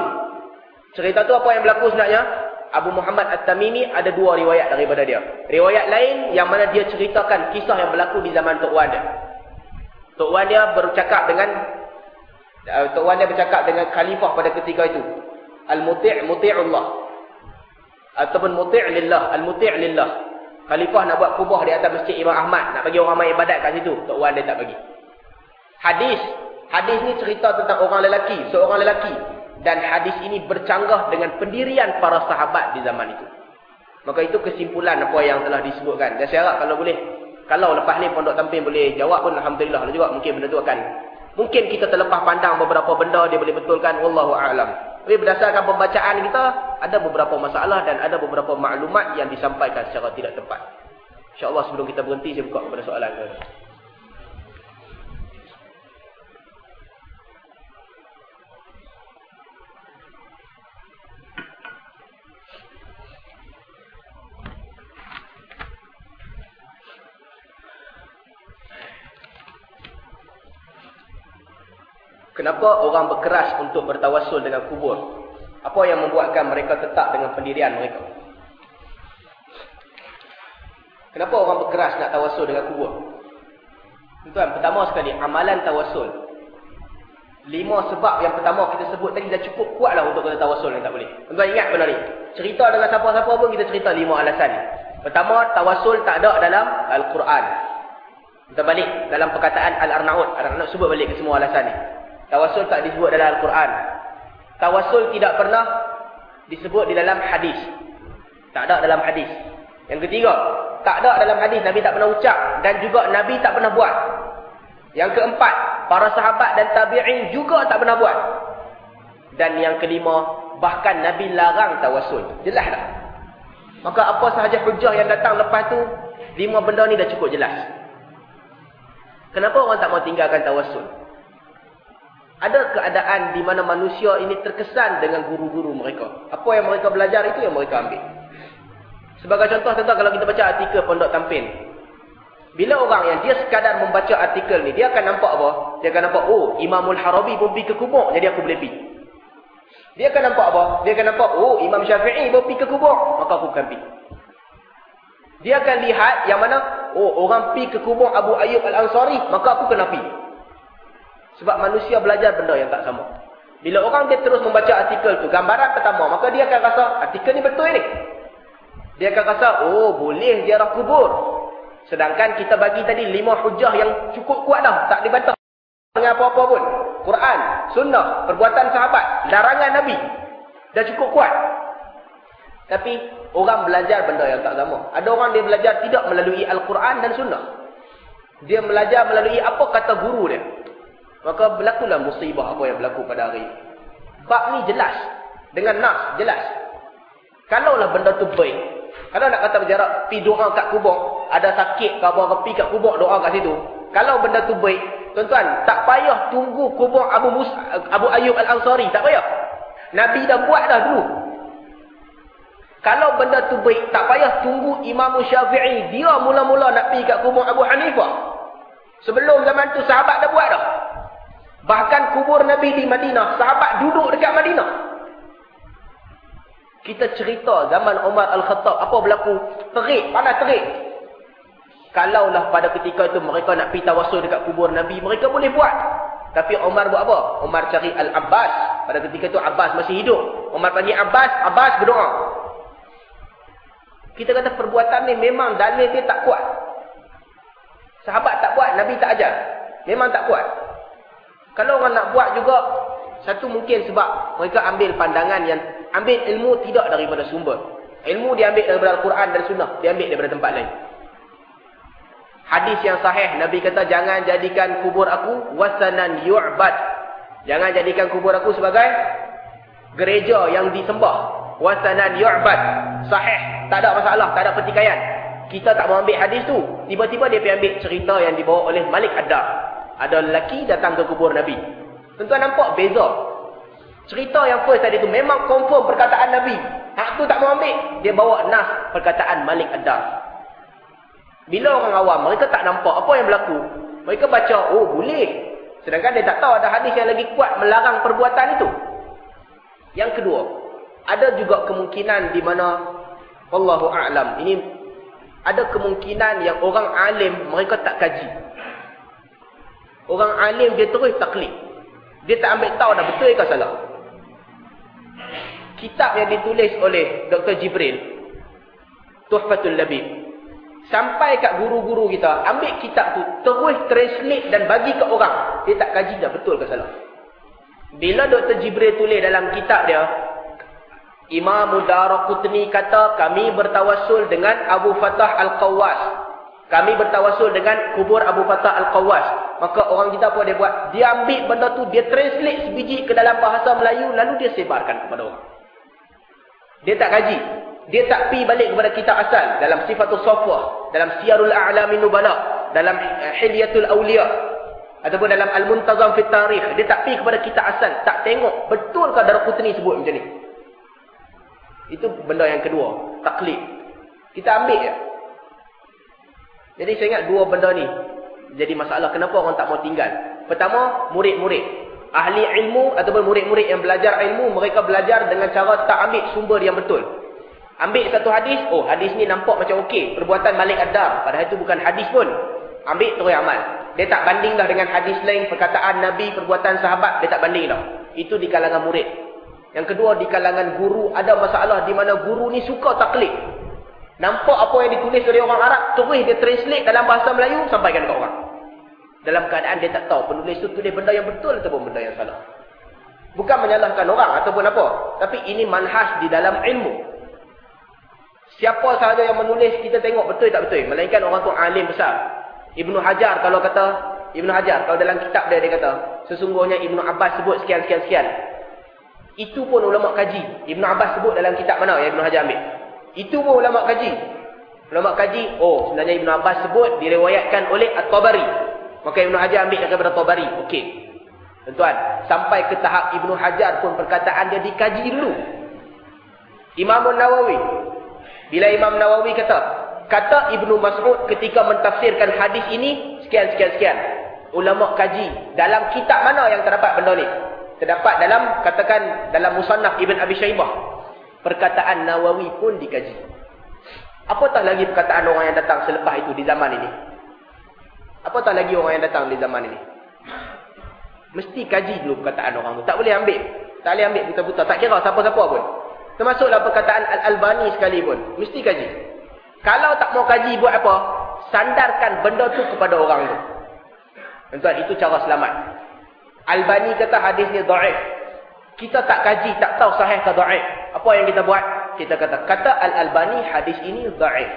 Speaker 1: Cerita tu apa yang berlaku sebenarnya? Abu Muhammad At-Tamimi ada dua riwayat daripada dia. Riwayat lain yang mana dia ceritakan kisah yang berlaku di zaman Tok Wan dia. Tok Wan dia bercakap dengan uh, Tok Wan dia bercakap dengan khalifah pada ketika itu. Al-Muti' Muti'ullah ataupun muti' lillah al-muti' lillah. Khalifah nak buat kubah di atas masjid Imam Ahmad nak bagi orang main ibadat kat situ Tok Wan dia tak bagi. Hadis hadis ni cerita tentang orang lelaki seorang lelaki. Dan hadis ini bercanggah dengan pendirian para sahabat di zaman itu. Maka itu kesimpulan apa yang telah disebutkan. Dan saya harap kalau boleh kalau lepas ni pondok tampil boleh jawab pun Alhamdulillah juga mungkin benda tu akan mungkin kita terlepas pandang beberapa benda dia boleh betulkan Wallahu a'lam tapi berdasarkan pembacaan kita, ada beberapa masalah dan ada beberapa maklumat yang disampaikan secara tidak tepat. InsyaAllah sebelum kita berhenti, saya buka kepada soalan. Kenapa orang berkeras untuk bertawasul dengan kubur? Apa yang membuatkan mereka tetap dengan pendirian mereka? Kenapa orang berkeras nak tawasul dengan kubur? Tuan, pertama sekali, amalan tawasul. Lima sebab yang pertama kita sebut tadi dah cukup kuat lah untuk kita tawasul yang tak boleh. Tuan ingat benda ni. Cerita dengan siapa-siapa pun kita cerita lima alasan ni. Pertama, tawasul tak ada dalam Al-Quran. Kita balik dalam perkataan Al-Arnaud. Al-Arnaud sebut balik ke semua alasan ni. Tawasul tak disebut dalam Al-Quran. Tawasul tidak pernah disebut di dalam hadis. Tak ada dalam hadis. Yang ketiga, tak ada dalam hadis Nabi tak pernah ucap dan juga Nabi tak pernah buat. Yang keempat, para sahabat dan tabi'in juga tak pernah buat. Dan yang kelima, bahkan Nabi larang tawasul. Jelas tak? Maka apa sahaja hujah yang datang lepas tu, lima benda ni dah cukup jelas. Kenapa orang tak mau tinggalkan tawasul? Ada keadaan di mana manusia ini terkesan dengan guru-guru mereka. Apa yang mereka belajar itu yang mereka ambil. Sebagai contoh, contoh kalau kita baca artikel Pondok Tampin. Bila orang yang dia sekadar membaca artikel ni, dia akan nampak apa? Dia akan nampak, oh Imamul Harabi pun pergi ke kubur, jadi aku boleh pergi. Dia akan nampak apa? Dia akan nampak, oh Imam Syafi'i pun pergi ke kubur, maka aku akan pergi. Dia akan lihat yang mana, oh orang pergi ke kubur Abu Ayyub Al-Ansari, maka aku kena pergi. Sebab manusia belajar benda yang tak sama. Bila orang dia terus membaca artikel tu, gambaran pertama, maka dia akan rasa, artikel ni betul ni. Dia akan rasa, oh boleh ziarah kubur. Sedangkan kita bagi tadi lima hujah yang cukup kuat dah. Tak dibantah dengan apa-apa pun. Quran, sunnah, perbuatan sahabat, larangan Nabi. Dah cukup kuat. Tapi orang belajar benda yang tak sama. Ada orang dia belajar tidak melalui Al-Quran dan sunnah. Dia belajar melalui apa kata guru dia. Maka berlakulah musibah apa yang berlaku pada hari. Bab ni jelas. Dengan nas, jelas. Kalaulah benda tu baik, kalau nak kata berjarak, pi doa kat kubur, ada sakit apa, pi kat kubur doa kat situ. Kalau benda tu baik, tuan-tuan, tak payah tunggu kubur Abu Mus Abu Ayyub Al-Ansari, tak payah. Nabi dah buat dah dulu. Kalau benda tu baik, tak payah tunggu Imam Syafi'i, dia mula-mula nak pergi kat kubur Abu Hanifah. Sebelum zaman tu sahabat dah buat dah. Bahkan kubur Nabi di Madinah, sahabat duduk dekat Madinah. Kita cerita zaman Umar Al-Khattab. Apa berlaku? Terik. Panas terik. Kalaulah pada ketika itu mereka nak pergi tawasul dekat kubur Nabi. Mereka boleh buat. Tapi Umar buat apa? Umar cari Al-Abbas. Pada ketika itu Abbas masih hidup. Umar panggil Abbas. Abbas berdoa. Kita kata perbuatan ni memang dalil dia tak kuat. Sahabat tak buat. Nabi tak ajar. Memang tak kuat. Kalau orang nak buat juga. Satu mungkin sebab mereka ambil pandangan yang ambil ilmu tidak daripada sumber. Ilmu dia ambil daripada Al-Quran dan Sunnah. Dia ambil daripada tempat lain. Hadis yang sahih, Nabi kata, jangan jadikan kubur aku wasanan yu'bad. Jangan jadikan kubur aku sebagai gereja yang disembah. Wasanan yu'bad. Sahih. Tak ada masalah, tak ada pertikaian. Kita tak mau ambil hadis tu. Tiba-tiba dia pergi ambil cerita yang dibawa oleh Malik Adar. Ada lelaki datang ke kubur Nabi. Tentu nampak beza. Cerita yang first tadi tu memang confirm perkataan Nabi. Hak tu tak mau ambil. Dia bawa nas perkataan Malik Adar. Bila orang awam, mereka tak nampak apa yang berlaku. Mereka baca, oh boleh. Sedangkan dia tak tahu ada hadis yang lagi kuat melarang perbuatan itu. Yang kedua, ada juga kemungkinan di mana Allahu a'lam. Ini ada kemungkinan yang orang alim mereka tak kaji. Orang alim dia terus taklid. Dia tak ambil tahu dah betul ke salah kitab yang ditulis oleh Dr. Jibril Tuhfatul Labib sampai kat guru-guru kita ambil kitab tu terus translate dan bagi ke orang dia tak kaji dah betul ke salah bila Dr. Jibril tulis dalam kitab dia Imam Mudarakutni kata kami bertawasul dengan Abu Fatah Al-Qawwas kami bertawasul dengan kubur Abu Fatah Al-Qawwas maka orang kita apa dia buat dia ambil benda tu dia translate sebiji ke dalam bahasa Melayu lalu dia sebarkan kepada orang dia tak kaji. Dia tak pi balik kepada kitab asal. Dalam sifatul sofwah. Dalam siarul a'lamin nubala. Dalam eh, hilyatul awliya. Ataupun dalam al-muntazam fit tarikh. Dia tak pi kepada kitab asal. Tak tengok. Betulkah darah putni sebut macam ni? Itu benda yang kedua. Taklid. Kita ambil je. Jadi saya ingat dua benda ni. Jadi masalah kenapa orang tak mau tinggal. Pertama, murid-murid ahli ilmu ataupun murid-murid yang belajar ilmu mereka belajar dengan cara tak ambil sumber yang betul ambil satu hadis oh hadis ni nampak macam okey perbuatan Malik Adar padahal itu bukan hadis pun Ambil terus amal. Dia tak banding dah dengan hadis lain, perkataan Nabi, perbuatan sahabat. Dia tak banding dah. Itu di kalangan murid. Yang kedua, di kalangan guru. Ada masalah di mana guru ni suka taklid. Nampak apa yang ditulis oleh orang Arab. Terus dia translate dalam bahasa Melayu, sampaikan ke orang. Dalam keadaan dia tak tahu penulis itu tulis benda yang betul ataupun benda yang salah. Bukan menyalahkan orang ataupun apa. Tapi ini manhaj di dalam ilmu. Siapa sahaja yang menulis, kita tengok betul tak betul. Melainkan orang tu alim besar. Ibnu Hajar kalau kata, Ibnu Hajar kalau dalam kitab dia, dia kata, sesungguhnya Ibnu Abbas sebut sekian, sekian, sekian. Itu pun ulama kaji. Ibnu Abbas sebut dalam kitab mana yang Ibnu Hajar ambil. Itu pun ulama kaji. Ulama kaji, oh sebenarnya Ibnu Abbas sebut diriwayatkan oleh At-Tabari. Maka Ibnu Hajar ambil daripada Tabari. Okey. Tuan-tuan, sampai ke tahap Ibnu Hajar pun perkataan dia dikaji dulu. Imam Nawawi. Bila Imam Nawawi kata, kata Ibnu Mas'ud ketika mentafsirkan hadis ini sekian sekian sekian. Ulama kaji dalam kitab mana yang terdapat benda ni? Terdapat dalam katakan dalam Musannaf Ibn Abi Syaibah. Perkataan Nawawi pun dikaji. Apatah lagi perkataan orang yang datang selepas itu di zaman ini? Apatah lagi orang yang datang di zaman ini? Mesti kaji dulu perkataan orang tu. Tak boleh ambil. Tak boleh ambil buta-buta. Tak kira siapa-siapa pun. Termasuklah perkataan Al-Albani sekalipun. Mesti kaji. Kalau tak mau kaji buat apa? Sandarkan benda tu kepada orang tu. Tuan itu cara selamat. Albani kata hadis ni da'if. Kita tak kaji, tak tahu sahih ke da'if. Apa yang kita buat? Kita kata, kata Al-Albani hadis ini da'if.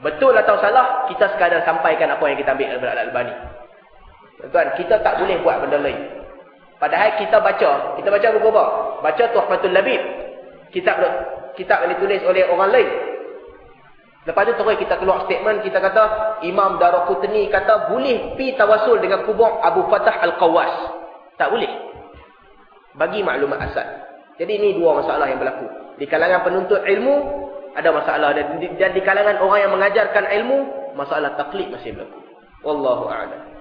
Speaker 1: Betul atau salah, kita sekadar sampaikan apa yang kita ambil daripada Al-Albani. Tuan, kita tak boleh buat benda lain. Padahal kita baca, kita baca buku apa? Baca Tuhfatul Labib. Kitab kitab yang ditulis oleh orang lain. Lepas tu terus kita keluar statement, kita kata Imam Daraqutni kata boleh pi tawasul dengan kubur Abu Fatah Al-Qawwas. Tak boleh. Bagi maklumat asal. Jadi ini dua masalah yang berlaku. Di kalangan penuntut ilmu ada masalah dan di, dan di kalangan orang yang mengajarkan ilmu masalah taklid masih berlaku. Wallahu a'lam.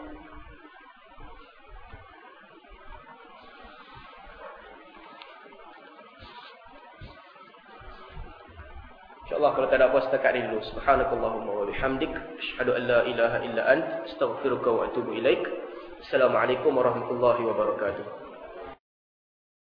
Speaker 1: InsyaAllah kalau tak ada apa setakat ini dulu. Subhanakallahumma wa bihamdik. Ashadu an la ilaha illa ant. Astaghfiruka wa atubu ilaik. Assalamualaikum warahmatullahi wabarakatuh.